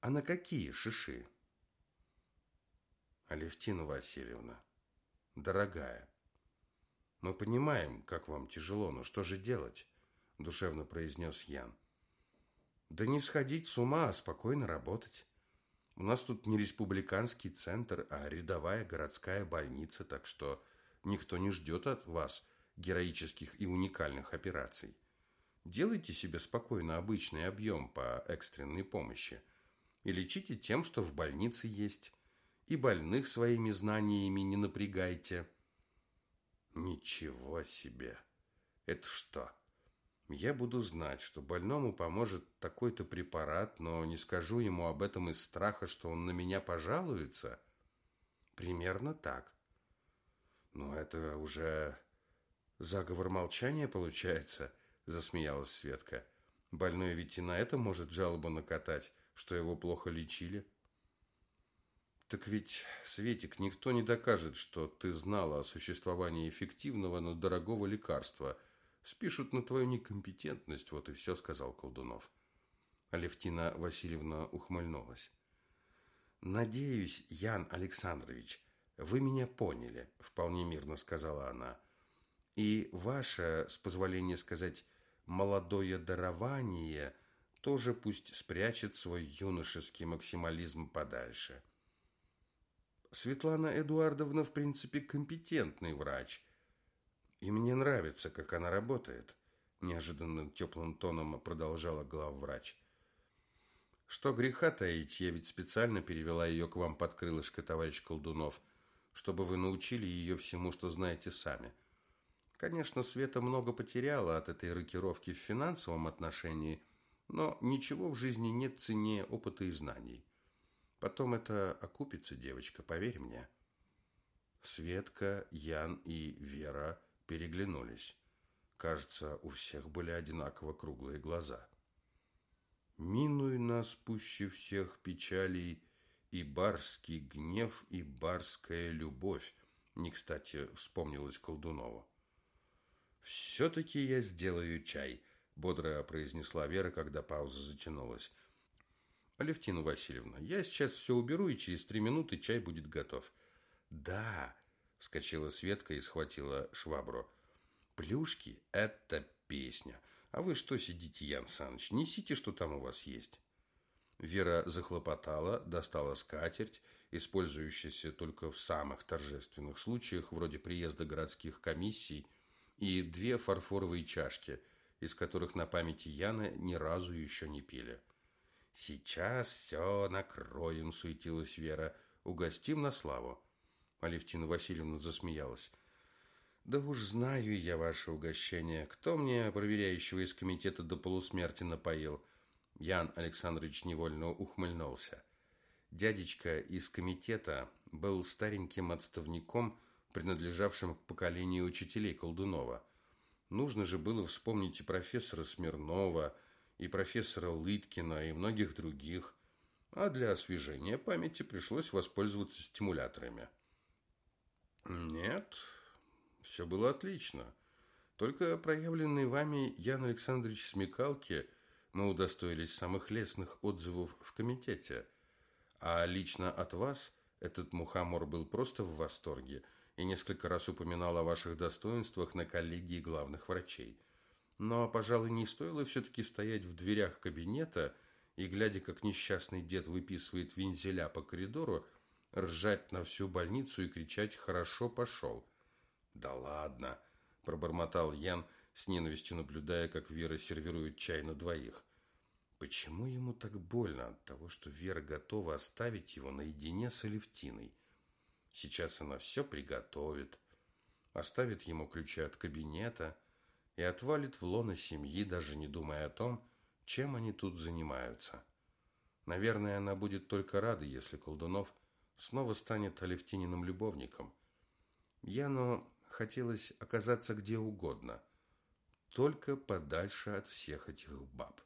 Speaker 2: А на какие шиши? Алевтина Васильевна, дорогая, Мы понимаем, как вам тяжело, но что же делать? Душевно произнес Ян. Да не сходить с ума, а спокойно работать. У нас тут не республиканский центр, а рядовая городская больница, так что никто не ждет от вас героических и уникальных операций. Делайте себе спокойно обычный объем по экстренной помощи и лечите тем, что в больнице есть, и больных своими знаниями не напрягайте. Ничего себе! Это что? Я буду знать, что больному поможет такой-то препарат, но не скажу ему об этом из страха, что он на меня пожалуется? Примерно так. Но это уже заговор молчания получается, засмеялась Светка. Больной ведь и на это может жалобу накатать, что его плохо лечили. Так ведь, Светик, никто не докажет, что ты знала о существовании эффективного, но дорогого лекарства – Спишут на твою некомпетентность, вот и все, сказал Колдунов. Алевтина Васильевна ухмыльнулась. Надеюсь, Ян Александрович, вы меня поняли, вполне мирно сказала она. И ваше, с позволения сказать, молодое дарование тоже пусть спрячет свой юношеский максимализм подальше. Светлана Эдуардовна, в принципе, компетентный врач – и мне нравится, как она работает, неожиданно теплым тоном продолжала главврач. Что греха таить, я ведь специально перевела ее к вам под крылышко, товарищ Колдунов, чтобы вы научили ее всему, что знаете сами. Конечно, Света много потеряла от этой рокировки в финансовом отношении, но ничего в жизни нет ценнее опыта и знаний. Потом это окупится, девочка, поверь мне. Светка, Ян и Вера переглянулись. Кажется, у всех были одинаково круглые глаза. Минуй нас пуще всех печалей и барский гнев, и барская любовь, не кстати вспомнилось Колдунову. «Все-таки я сделаю чай», — бодро произнесла Вера, когда пауза затянулась. «Алевтина Васильевна, я сейчас все уберу, и через три минуты чай будет готов». «Да», Вскочила Светка и схватила швабру. Плюшки – это песня. А вы что сидите, Ян Саныч? Несите, что там у вас есть. Вера захлопотала, достала скатерть, использующуюся только в самых торжественных случаях, вроде приезда городских комиссий, и две фарфоровые чашки, из которых на памяти Яны ни разу еще не пили. «Сейчас все накроем», – суетилась Вера. «Угостим на славу». Алевтина Васильевна засмеялась. Да уж знаю я ваше угощение. Кто мне, проверяющего из комитета до полусмерти, напоил? Ян Александрович невольно ухмыльнулся. Дядечка из комитета был стареньким отставником, принадлежавшим к поколению учителей Колдунова. Нужно же было вспомнить и профессора Смирнова, и профессора Лыткина, и многих других. А для освежения памяти пришлось воспользоваться стимуляторами. Нет, все было отлично. Только проявленные вами, Ян Александрович, смекалки мы удостоились самых лестных отзывов в комитете. А лично от вас этот мухомор был просто в восторге и несколько раз упоминал о ваших достоинствах на коллегии главных врачей. Но, пожалуй, не стоило все-таки стоять в дверях кабинета и, глядя, как несчастный дед выписывает вензеля по коридору, ржать на всю больницу и кричать «хорошо пошел». «Да ладно», – пробормотал Ян, с ненавистью наблюдая, как Вера сервирует чай на двоих. Почему ему так больно от того, что Вера готова оставить его наедине с Алевтиной? Сейчас она все приготовит, оставит ему ключи от кабинета и отвалит в лоно семьи, даже не думая о том, чем они тут занимаются. Наверное, она будет только рада, если Колдунов снова станет Алевтининым любовником. Яну хотелось оказаться где угодно, только подальше от всех этих баб.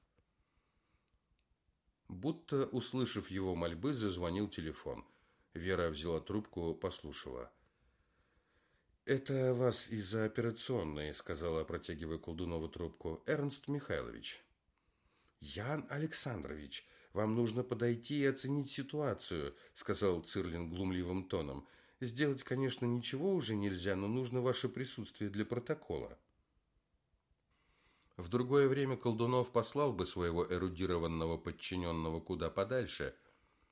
Speaker 2: Будто, услышав его мольбы, зазвонил телефон. Вера взяла трубку, послушала. «Это вас из-за операционной», — сказала, протягивая Колдунову трубку. «Эрнст Михайлович». «Ян Александрович, вам нужно подойти и оценить ситуацию», — сказал Цирлин глумливым тоном. Сделать, конечно, ничего уже нельзя, но нужно ваше присутствие для протокола. В другое время Колдунов послал бы своего эрудированного подчиненного куда подальше,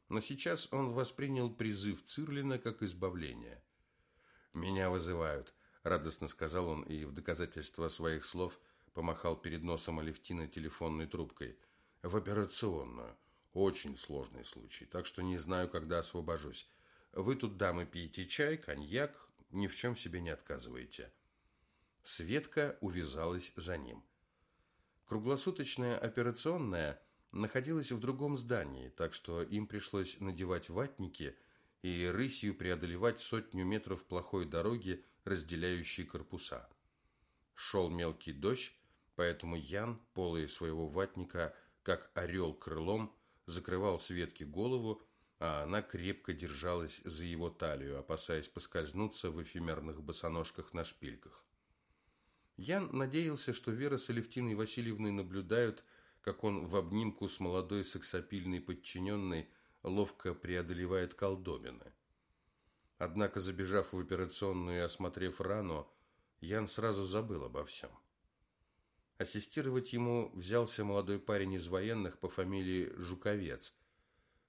Speaker 2: но сейчас он воспринял призыв Цирлина как избавление. «Меня вызывают», – радостно сказал он и в доказательство своих слов помахал перед носом Алевтины телефонной трубкой. «В операционную. Очень сложный случай, так что не знаю, когда освобожусь. Вы тут, дамы, пьете чай, коньяк, ни в чем себе не отказываете». Светка увязалась за ним. Круглосуточная операционная находилась в другом здании, так что им пришлось надевать ватники и рысью преодолевать сотню метров плохой дороги, разделяющей корпуса. Шел мелкий дождь, поэтому Ян, полый своего ватника, как орел крылом, закрывал Светке голову, а она крепко держалась за его талию, опасаясь поскользнуться в эфемерных босоножках на шпильках. Ян надеялся, что Вера с Алевтиной Васильевной наблюдают, как он в обнимку с молодой сексапильной подчиненной ловко преодолевает колдобины. Однако, забежав в операционную и осмотрев рану, Ян сразу забыл обо всем. Ассистировать ему взялся молодой парень из военных по фамилии Жуковец.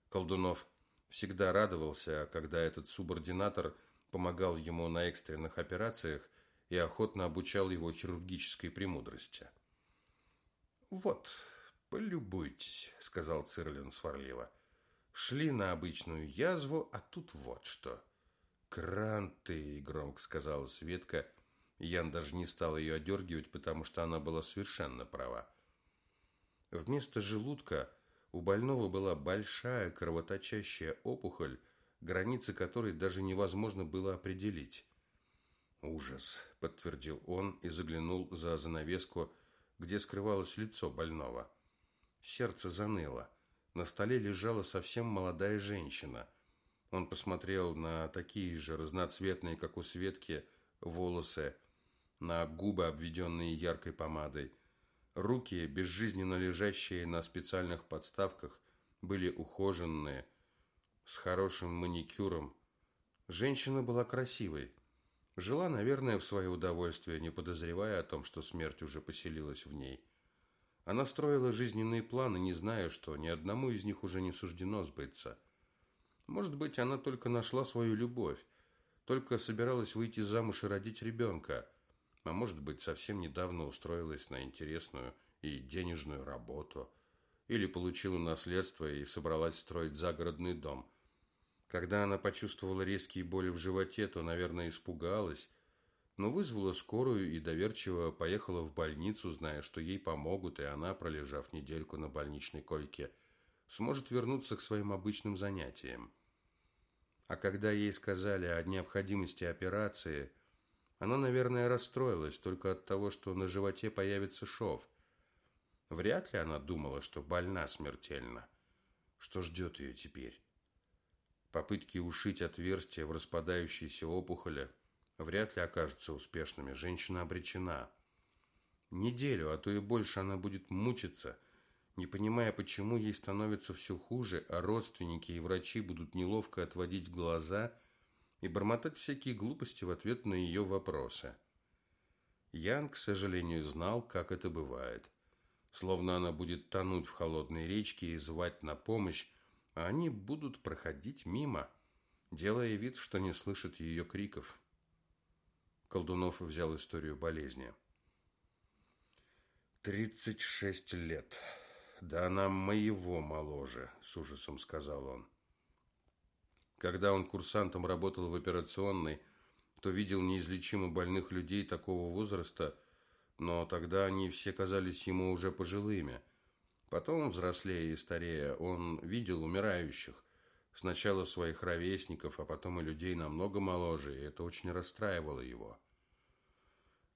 Speaker 2: Колдунов всегда радовался, когда этот субординатор помогал ему на экстренных операциях и охотно обучал его хирургической премудрости. «Вот, полюбуйтесь», — сказал Цирлин сварливо. «Шли на обычную язву, а тут вот что». «Кранты!» — громко сказала Светка. Ян даже не стал ее одергивать, потому что она была совершенно права. Вместо желудка у больного была большая кровоточащая опухоль, границы которой даже невозможно было определить. «Ужас», – подтвердил он и заглянул за занавеску, где скрывалось лицо больного. Сердце заныло. На столе лежала совсем молодая женщина. Он посмотрел на такие же разноцветные, как у Светки, волосы, на губы, обведенные яркой помадой. Руки, безжизненно лежащие на специальных подставках, были ухоженные, с хорошим маникюром. Женщина была красивой. Жила, наверное, в свое удовольствие, не подозревая о том, что смерть уже поселилась в ней. Она строила жизненные планы, не зная, что ни одному из них уже не суждено сбыться. Может быть, она только нашла свою любовь, только собиралась выйти замуж и родить ребенка, а может быть, совсем недавно устроилась на интересную и денежную работу, или получила наследство и собралась строить загородный дом – когда она почувствовала резкие боли в животе, то, наверное, испугалась, но вызвала скорую и доверчиво поехала в больницу, зная, что ей помогут, и она, пролежав недельку на больничной койке, сможет вернуться к своим обычным занятиям. А когда ей сказали о необходимости операции, она, наверное, расстроилась только от того, что на животе появится шов. Вряд ли она думала, что больна смертельно. Что ждет ее теперь? Попытки ушить отверстие в распадающейся опухоли вряд ли окажутся успешными. Женщина обречена. Неделю, а то и больше она будет мучиться, не понимая, почему ей становится все хуже, а родственники и врачи будут неловко отводить глаза и бормотать всякие глупости в ответ на ее вопросы. Ян, к сожалению, знал, как это бывает. Словно она будет тонуть в холодной речке и звать на помощь, а они будут проходить мимо, делая вид, что не слышат ее криков. Колдунов взял историю болезни. «Тридцать шесть лет. Да она моего моложе», – с ужасом сказал он. Когда он курсантом работал в операционной, то видел неизлечимо больных людей такого возраста, но тогда они все казались ему уже пожилыми – Потом, взрослея и старея, он видел умирающих. Сначала своих ровесников, а потом и людей намного моложе, и это очень расстраивало его.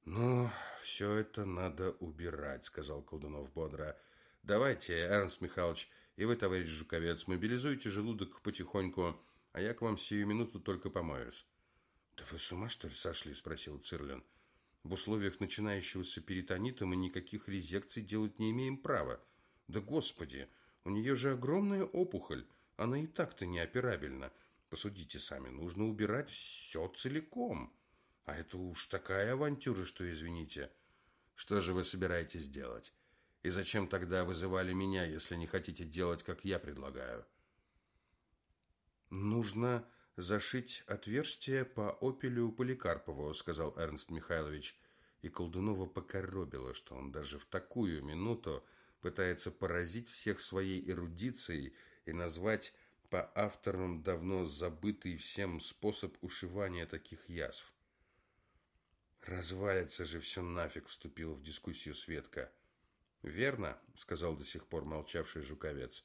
Speaker 2: «Ну, все это надо убирать», — сказал Колдунов бодро. «Давайте, Эрнст Михайлович, и вы, товарищ Жуковец, мобилизуйте желудок потихоньку, а я к вам сию минуту только помоюсь». «Да вы с ума, что ли, сошли?» – спросил Цирлин. «В условиях начинающегося перитонита мы никаких резекций делать не имеем права. Да господи, у нее же огромная опухоль, она и так-то неоперабельна. Посудите сами, нужно убирать все целиком. А это уж такая авантюра, что извините. Что же вы собираетесь делать? И зачем тогда вызывали меня, если не хотите делать, как я предлагаю? Нужно зашить отверстие по опелю Поликарпову, сказал Эрнст Михайлович. И Колдунова покоробило, что он даже в такую минуту пытается поразить всех своей эрудицией и назвать по авторам давно забытый всем способ ушивания таких язв. Развалится же все нафиг, вступила в дискуссию Светка. Верно, сказал до сих пор молчавший Жуковец.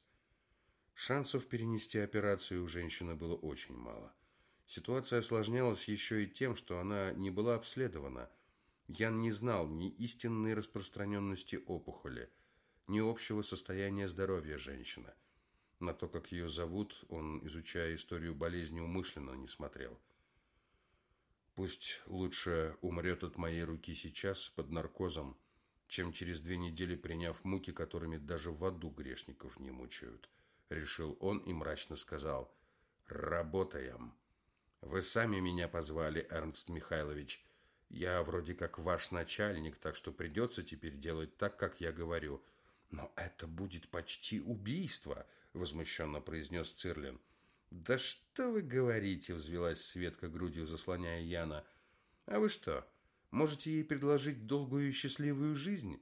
Speaker 2: Шансов перенести операцию у женщины было очень мало. Ситуация осложнялась еще и тем, что она не была обследована. Ян не знал ни истинной распространенности опухоли, ни общего состояния здоровья женщины. На то, как ее зовут, он, изучая историю болезни, умышленно не смотрел. Пусть лучше умрет от моей руки сейчас под наркозом, чем через две недели приняв муки, которыми даже в аду грешников не мучают решил он и мрачно сказал: "Работаем. Вы сами меня позвали, Эрнст Михайлович. Я вроде как ваш начальник, так что придется теперь делать так, как я говорю. Но это будет почти убийство, возмущенно произнес Цирлин. Да что вы говорите, взвилась Светка грудью, заслоняя Яна. А вы что, можете ей предложить долгую и счастливую жизнь?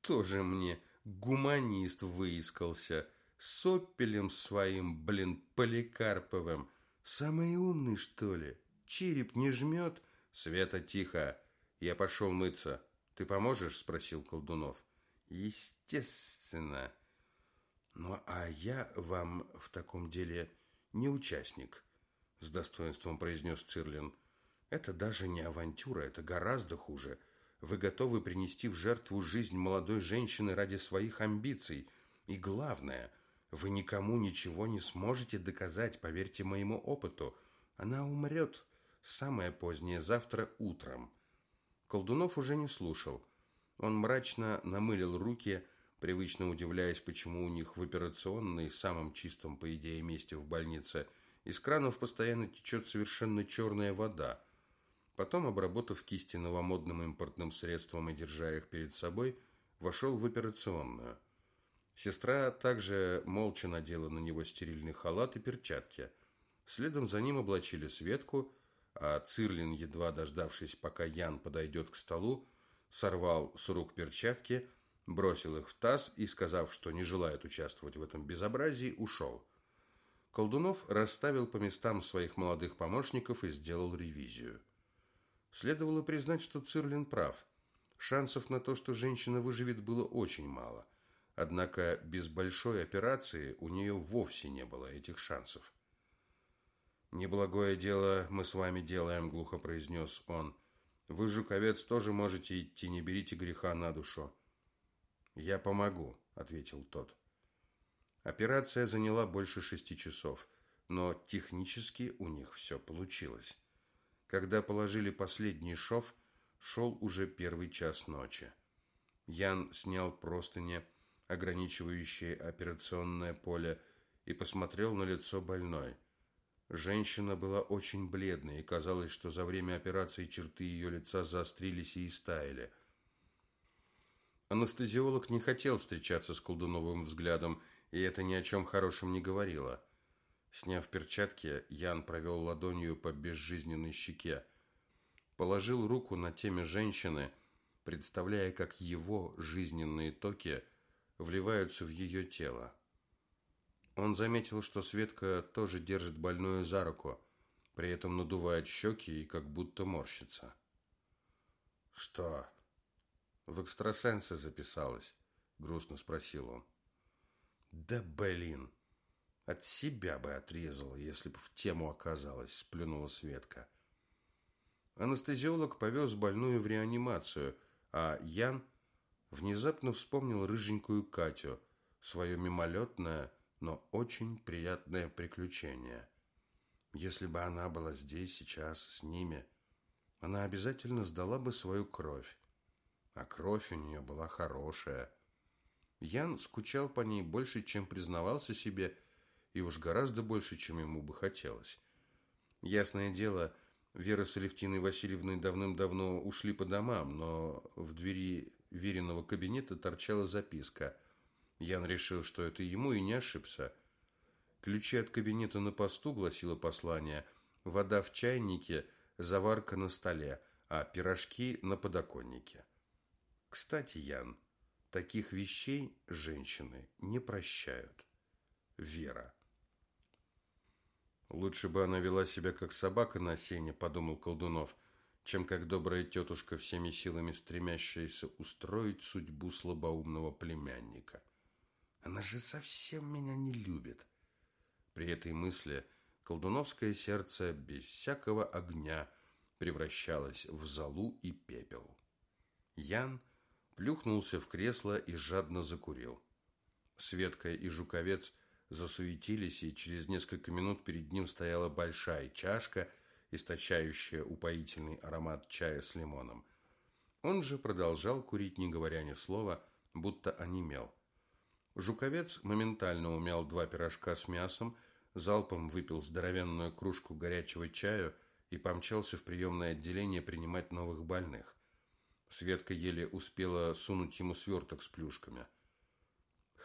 Speaker 2: Тоже мне гуманист выискался с опелем своим, блин, Поликарповым. Самый умный, что ли? Череп не жмет? Света, тихо. Я пошел мыться. Ты поможешь? Спросил Колдунов. Естественно. Ну, а я вам в таком деле не участник, с достоинством произнес Цирлин. Это даже не авантюра, это гораздо хуже. Вы готовы принести в жертву жизнь молодой женщины ради своих амбиций. И главное, вы никому ничего не сможете доказать, поверьте моему опыту. Она умрет самое позднее завтра утром. Колдунов уже не слушал. Он мрачно намылил руки, привычно удивляясь, почему у них в операционной, самом чистом, по идее, месте в больнице, из кранов постоянно течет совершенно черная вода. Потом, обработав кисти новомодным импортным средством и держа их перед собой, вошел в операционную – Сестра также молча надела на него стерильный халат и перчатки. Следом за ним облачили Светку, а Цирлин, едва дождавшись, пока Ян подойдет к столу, сорвал с рук перчатки, бросил их в таз и, сказав, что не желает участвовать в этом безобразии, ушел. Колдунов расставил по местам своих молодых помощников и сделал ревизию. Следовало признать, что Цирлин прав. Шансов на то, что женщина выживет, было очень мало – Однако без большой операции у нее вовсе не было этих шансов. «Неблагое дело мы с вами делаем», – глухо произнес он. «Вы, жуковец, тоже можете идти, не берите греха на душу». «Я помогу», – ответил тот. Операция заняла больше шести часов, но технически у них все получилось. Когда положили последний шов, шел уже первый час ночи. Ян снял простыни, ограничивающие операционное поле, и посмотрел на лицо больной. Женщина была очень бледной, и казалось, что за время операции черты ее лица заострились и истаяли. Анестезиолог не хотел встречаться с Колдуновым взглядом, и это ни о чем хорошем не говорило. Сняв перчатки, Ян провел ладонью по безжизненной щеке, положил руку на теме женщины, представляя, как его жизненные токи – вливаются в ее тело. Он заметил, что Светка тоже держит больную за руку, при этом надувает щеки и как будто морщится. «Что?» «В экстрасенсы записалась?» – грустно спросил он. «Да блин! От себя бы отрезала, если бы в тему оказалась», – сплюнула Светка. Анестезиолог повез больную в реанимацию, а Ян внезапно вспомнил рыженькую Катю, свое мимолетное, но очень приятное приключение. Если бы она была здесь сейчас с ними, она обязательно сдала бы свою кровь. А кровь у нее была хорошая. Ян скучал по ней больше, чем признавался себе, и уж гораздо больше, чем ему бы хотелось. Ясное дело, Вера с Алевтиной Васильевной давным-давно ушли по домам, но в двери веренного кабинета торчала записка. Ян решил, что это ему, и не ошибся. Ключи от кабинета на посту, гласило послание, вода в чайнике, заварка на столе, а пирожки на подоконнике. Кстати, Ян, таких вещей женщины не прощают. Вера. Лучше бы она вела себя как собака на сене, подумал Колдунов, чем как добрая тетушка, всеми силами стремящаяся устроить судьбу слабоумного племянника. Она же совсем меня не любит. При этой мысли колдуновское сердце без всякого огня превращалось в золу и пепел. Ян плюхнулся в кресло и жадно закурил. Светка и Жуковец засуетились, и через несколько минут перед ним стояла большая чашка, источающая упоительный аромат чая с лимоном. Он же продолжал курить, не говоря ни слова, будто онемел. Жуковец моментально умял два пирожка с мясом, залпом выпил здоровенную кружку горячего чая и помчался в приемное отделение принимать новых больных. Светка еле успела сунуть ему сверток с плюшками –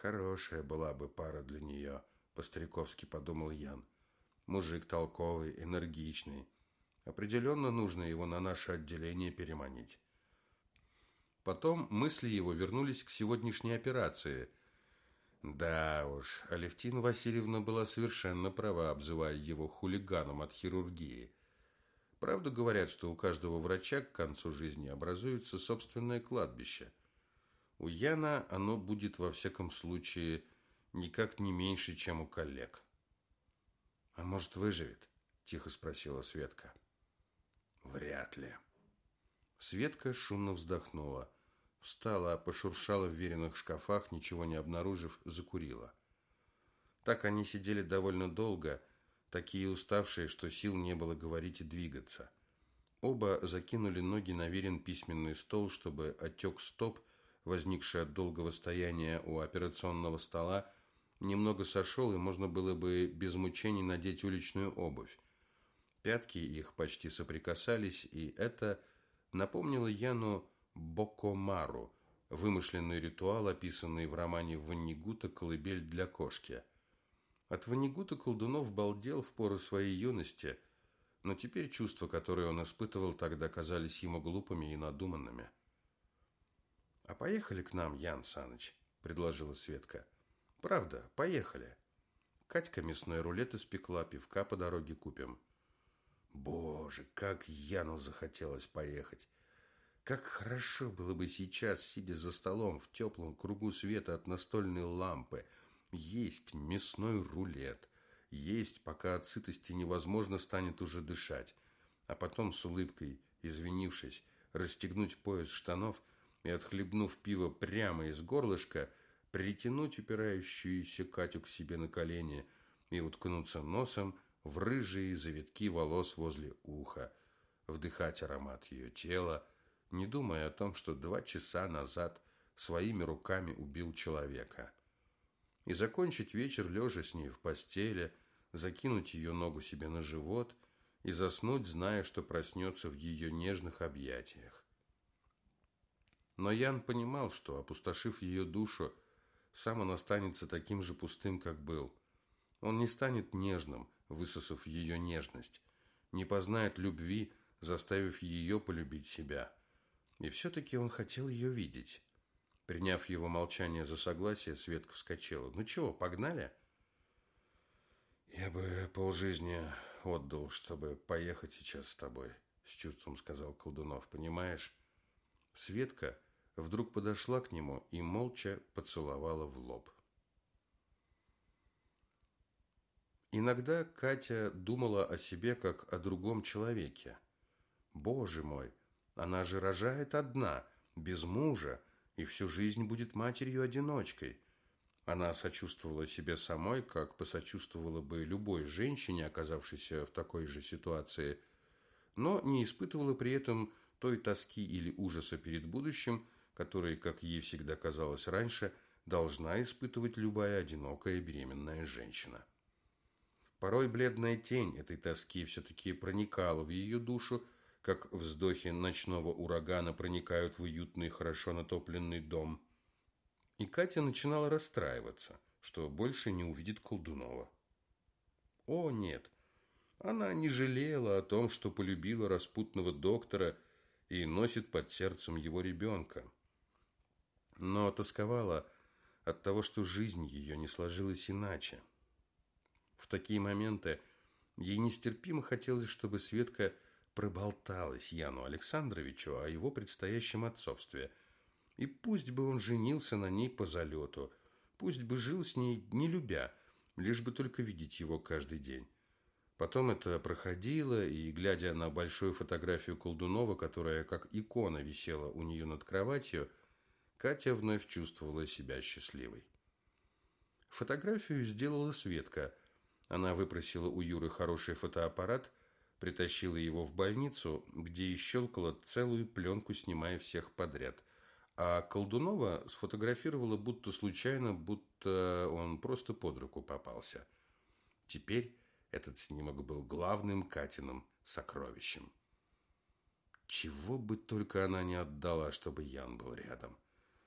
Speaker 2: Хорошая была бы пара для нее, по-стариковски подумал Ян. Мужик толковый, энергичный. Определенно нужно его на наше отделение переманить. Потом мысли его вернулись к сегодняшней операции. Да уж, Алевтина Васильевна была совершенно права, обзывая его хулиганом от хирургии. Правда говорят, что у каждого врача к концу жизни образуется собственное кладбище – у Яна оно будет во всяком случае никак не меньше, чем у коллег. А может, выживет? тихо спросила Светка. Вряд ли. Светка шумно вздохнула, встала, пошуршала в веренных шкафах, ничего не обнаружив, закурила. Так они сидели довольно долго, такие уставшие, что сил не было говорить и двигаться. Оба закинули ноги на верен письменный стол, чтобы отек стоп возникший от долгого стояния у операционного стола, немного сошел, и можно было бы без мучений надеть уличную обувь. Пятки их почти соприкасались, и это напомнило Яну Бокомару, вымышленный ритуал, описанный в романе Ваннигута «Колыбель для кошки». От Ваннигута колдунов балдел в пору своей юности, но теперь чувства, которые он испытывал, тогда казались ему глупыми и надуманными. А поехали к нам, Ян Саныч, предложила Светка. Правда, поехали. Катька мясной рулет испекла, пивка по дороге купим. Боже, как Яну захотелось поехать. Как хорошо было бы сейчас, сидя за столом в теплом кругу света от настольной лампы, есть мясной рулет, есть, пока от сытости невозможно станет уже дышать, а потом с улыбкой, извинившись, расстегнуть пояс штанов – и, отхлебнув пиво прямо из горлышка, притянуть упирающуюся Катю к себе на колени и уткнуться носом в рыжие завитки волос возле уха, вдыхать аромат ее тела, не думая о том, что два часа назад своими руками убил человека. И закончить вечер лежа с ней в постели, закинуть ее ногу себе на живот и заснуть, зная, что проснется в ее нежных объятиях. Но Ян понимал, что, опустошив ее душу, сам он останется таким же пустым, как был. Он не станет нежным, высосав ее нежность, не познает любви, заставив ее полюбить себя. И все-таки он хотел ее видеть. Приняв его молчание за согласие, Светка вскочила. «Ну чего, погнали?» «Я бы полжизни отдал, чтобы поехать сейчас с тобой», — с чувством сказал Колдунов. «Понимаешь, Светка вдруг подошла к нему и молча поцеловала в лоб. Иногда Катя думала о себе как о другом человеке. Боже мой, она же рожает одна, без мужа, и всю жизнь будет матерью-одиночкой. Она сочувствовала себе самой, как посочувствовала бы любой женщине, оказавшейся в такой же ситуации, но не испытывала при этом той тоски или ужаса перед будущим, которые, как ей всегда казалось раньше, должна испытывать любая одинокая беременная женщина. Порой бледная тень этой тоски все-таки проникала в ее душу, как вздохи ночного урагана проникают в уютный, хорошо натопленный дом. И Катя начинала расстраиваться, что больше не увидит Колдунова. О, нет! Она не жалела о том, что полюбила распутного доктора и носит под сердцем его ребенка. Но тосковала от того, что жизнь ее не сложилась иначе. В такие моменты ей нестерпимо хотелось, чтобы Светка проболталась Яну Александровичу о его предстоящем отцовстве. И пусть бы он женился на ней по залету, пусть бы жил с ней не любя, лишь бы только видеть его каждый день. Потом это проходило, и, глядя на большую фотографию Колдунова, которая как икона висела у нее над кроватью, Катя вновь чувствовала себя счастливой. Фотографию сделала Светка. Она выпросила у Юры хороший фотоаппарат, притащила его в больницу, где и щелкала целую пленку, снимая всех подряд. А Колдунова сфотографировала будто случайно, будто он просто под руку попался. Теперь этот снимок был главным Катиным сокровищем. Чего бы только она не отдала, чтобы Ян был рядом.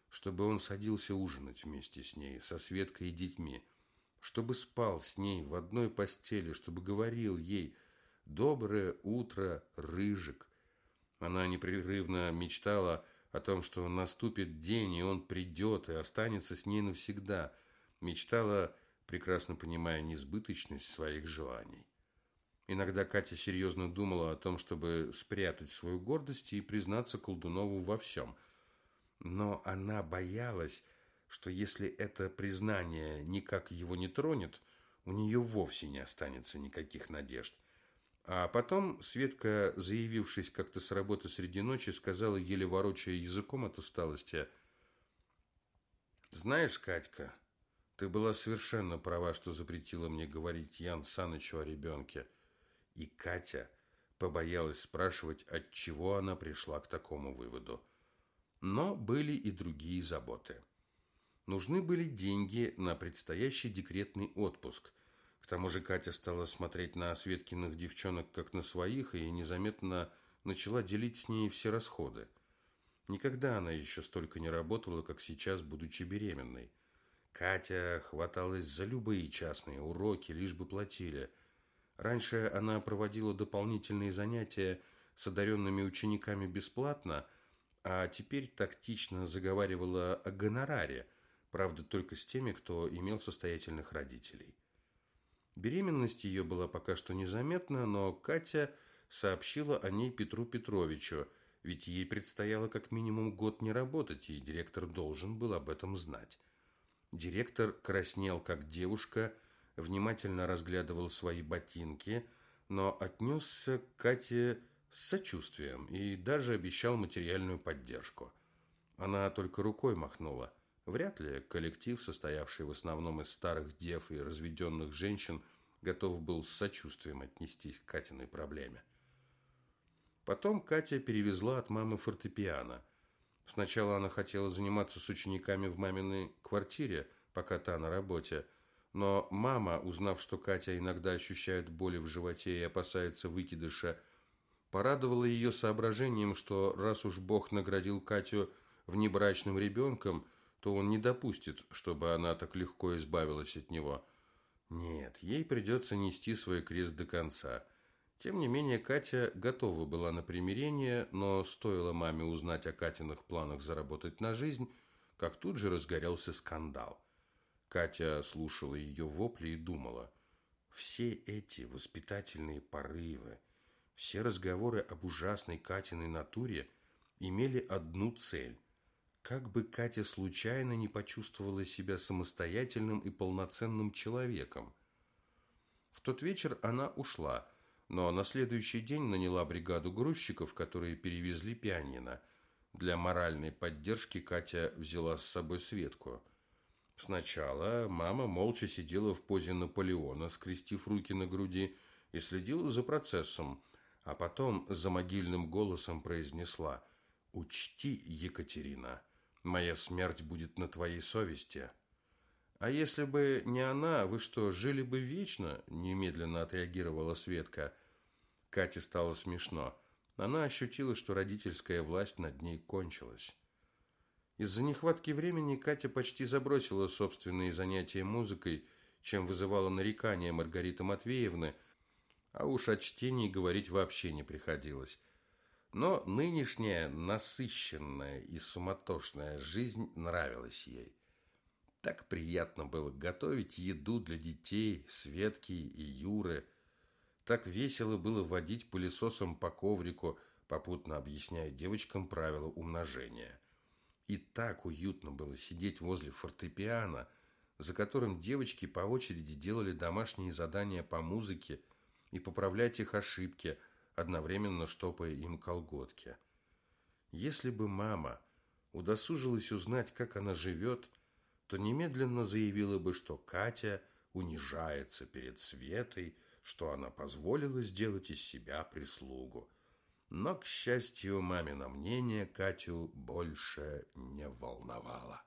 Speaker 2: Чтобы он садился ужинать вместе с ней, со Светкой и детьми. Чтобы спал с ней в одной постели, чтобы говорил ей «Доброе утро, Рыжик». Она непрерывно мечтала о том, что наступит день, и он придет и останется с ней навсегда. Мечтала прекрасно понимая несбыточность своих желаний. Иногда Катя серьезно думала о том, чтобы спрятать свою гордость и признаться Колдунову во всем. Но она боялась, что если это признание никак его не тронет, у нее вовсе не останется никаких надежд. А потом Светка, заявившись как-то с работы среди ночи, сказала, еле ворочая языком от усталости, «Знаешь, Катька, ты была совершенно права, что запретила мне говорить Ян Санычу о ребенке. И Катя побоялась спрашивать, от чего она пришла к такому выводу. Но были и другие заботы. Нужны были деньги на предстоящий декретный отпуск. К тому же Катя стала смотреть на Светкиных девчонок как на своих и незаметно начала делить с ней все расходы. Никогда она еще столько не работала, как сейчас, будучи беременной. Катя хваталась за любые частные уроки, лишь бы платили. Раньше она проводила дополнительные занятия с одаренными учениками бесплатно, а теперь тактично заговаривала о гонораре, правда, только с теми, кто имел состоятельных родителей. Беременность ее была пока что незаметна, но Катя сообщила о ней Петру Петровичу, ведь ей предстояло как минимум год не работать, и директор должен был об этом знать. Директор краснел, как девушка, внимательно разглядывал свои ботинки, но отнесся к Кате с сочувствием и даже обещал материальную поддержку. Она только рукой махнула. Вряд ли коллектив, состоявший в основном из старых дев и разведенных женщин, готов был с сочувствием отнестись к Катиной проблеме. Потом Катя перевезла от мамы фортепиано. Сначала она хотела заниматься с учениками в маминой квартире, пока та на работе. Но мама, узнав, что Катя иногда ощущает боли в животе и опасается выкидыша, порадовала ее соображением, что раз уж Бог наградил Катю внебрачным ребенком, то он не допустит, чтобы она так легко избавилась от него. Нет, ей придется нести свой крест до конца – тем не менее, Катя готова была на примирение, но стоило маме узнать о Катиных планах заработать на жизнь, как тут же разгорелся скандал. Катя слушала ее вопли и думала, все эти воспитательные порывы, все разговоры об ужасной Катиной натуре имели одну цель – как бы Катя случайно не почувствовала себя самостоятельным и полноценным человеком. В тот вечер она ушла – но на следующий день наняла бригаду грузчиков, которые перевезли пианино. Для моральной поддержки Катя взяла с собой Светку. Сначала мама молча сидела в позе Наполеона, скрестив руки на груди, и следила за процессом, а потом за могильным голосом произнесла «Учти, Екатерина, моя смерть будет на твоей совести». А если бы не она, вы что, жили бы вечно? Немедленно отреагировала Светка. Кате стало смешно. Она ощутила, что родительская власть над ней кончилась. Из-за нехватки времени Катя почти забросила собственные занятия музыкой, чем вызывала нарекания Маргариты Матвеевны, а уж о чтении говорить вообще не приходилось. Но нынешняя насыщенная и суматошная жизнь нравилась ей. Так приятно было готовить еду для детей, Светки и Юры. Так весело было водить пылесосом по коврику, попутно объясняя девочкам правила умножения. И так уютно было сидеть возле фортепиано, за которым девочки по очереди делали домашние задания по музыке и поправлять их ошибки – одновременно штопая им колготки. Если бы мама удосужилась узнать, как она живет, то немедленно заявила бы, что Катя унижается перед Светой, что она позволила сделать из себя прислугу. Но, к счастью, мамино мнение Катю больше не волновало.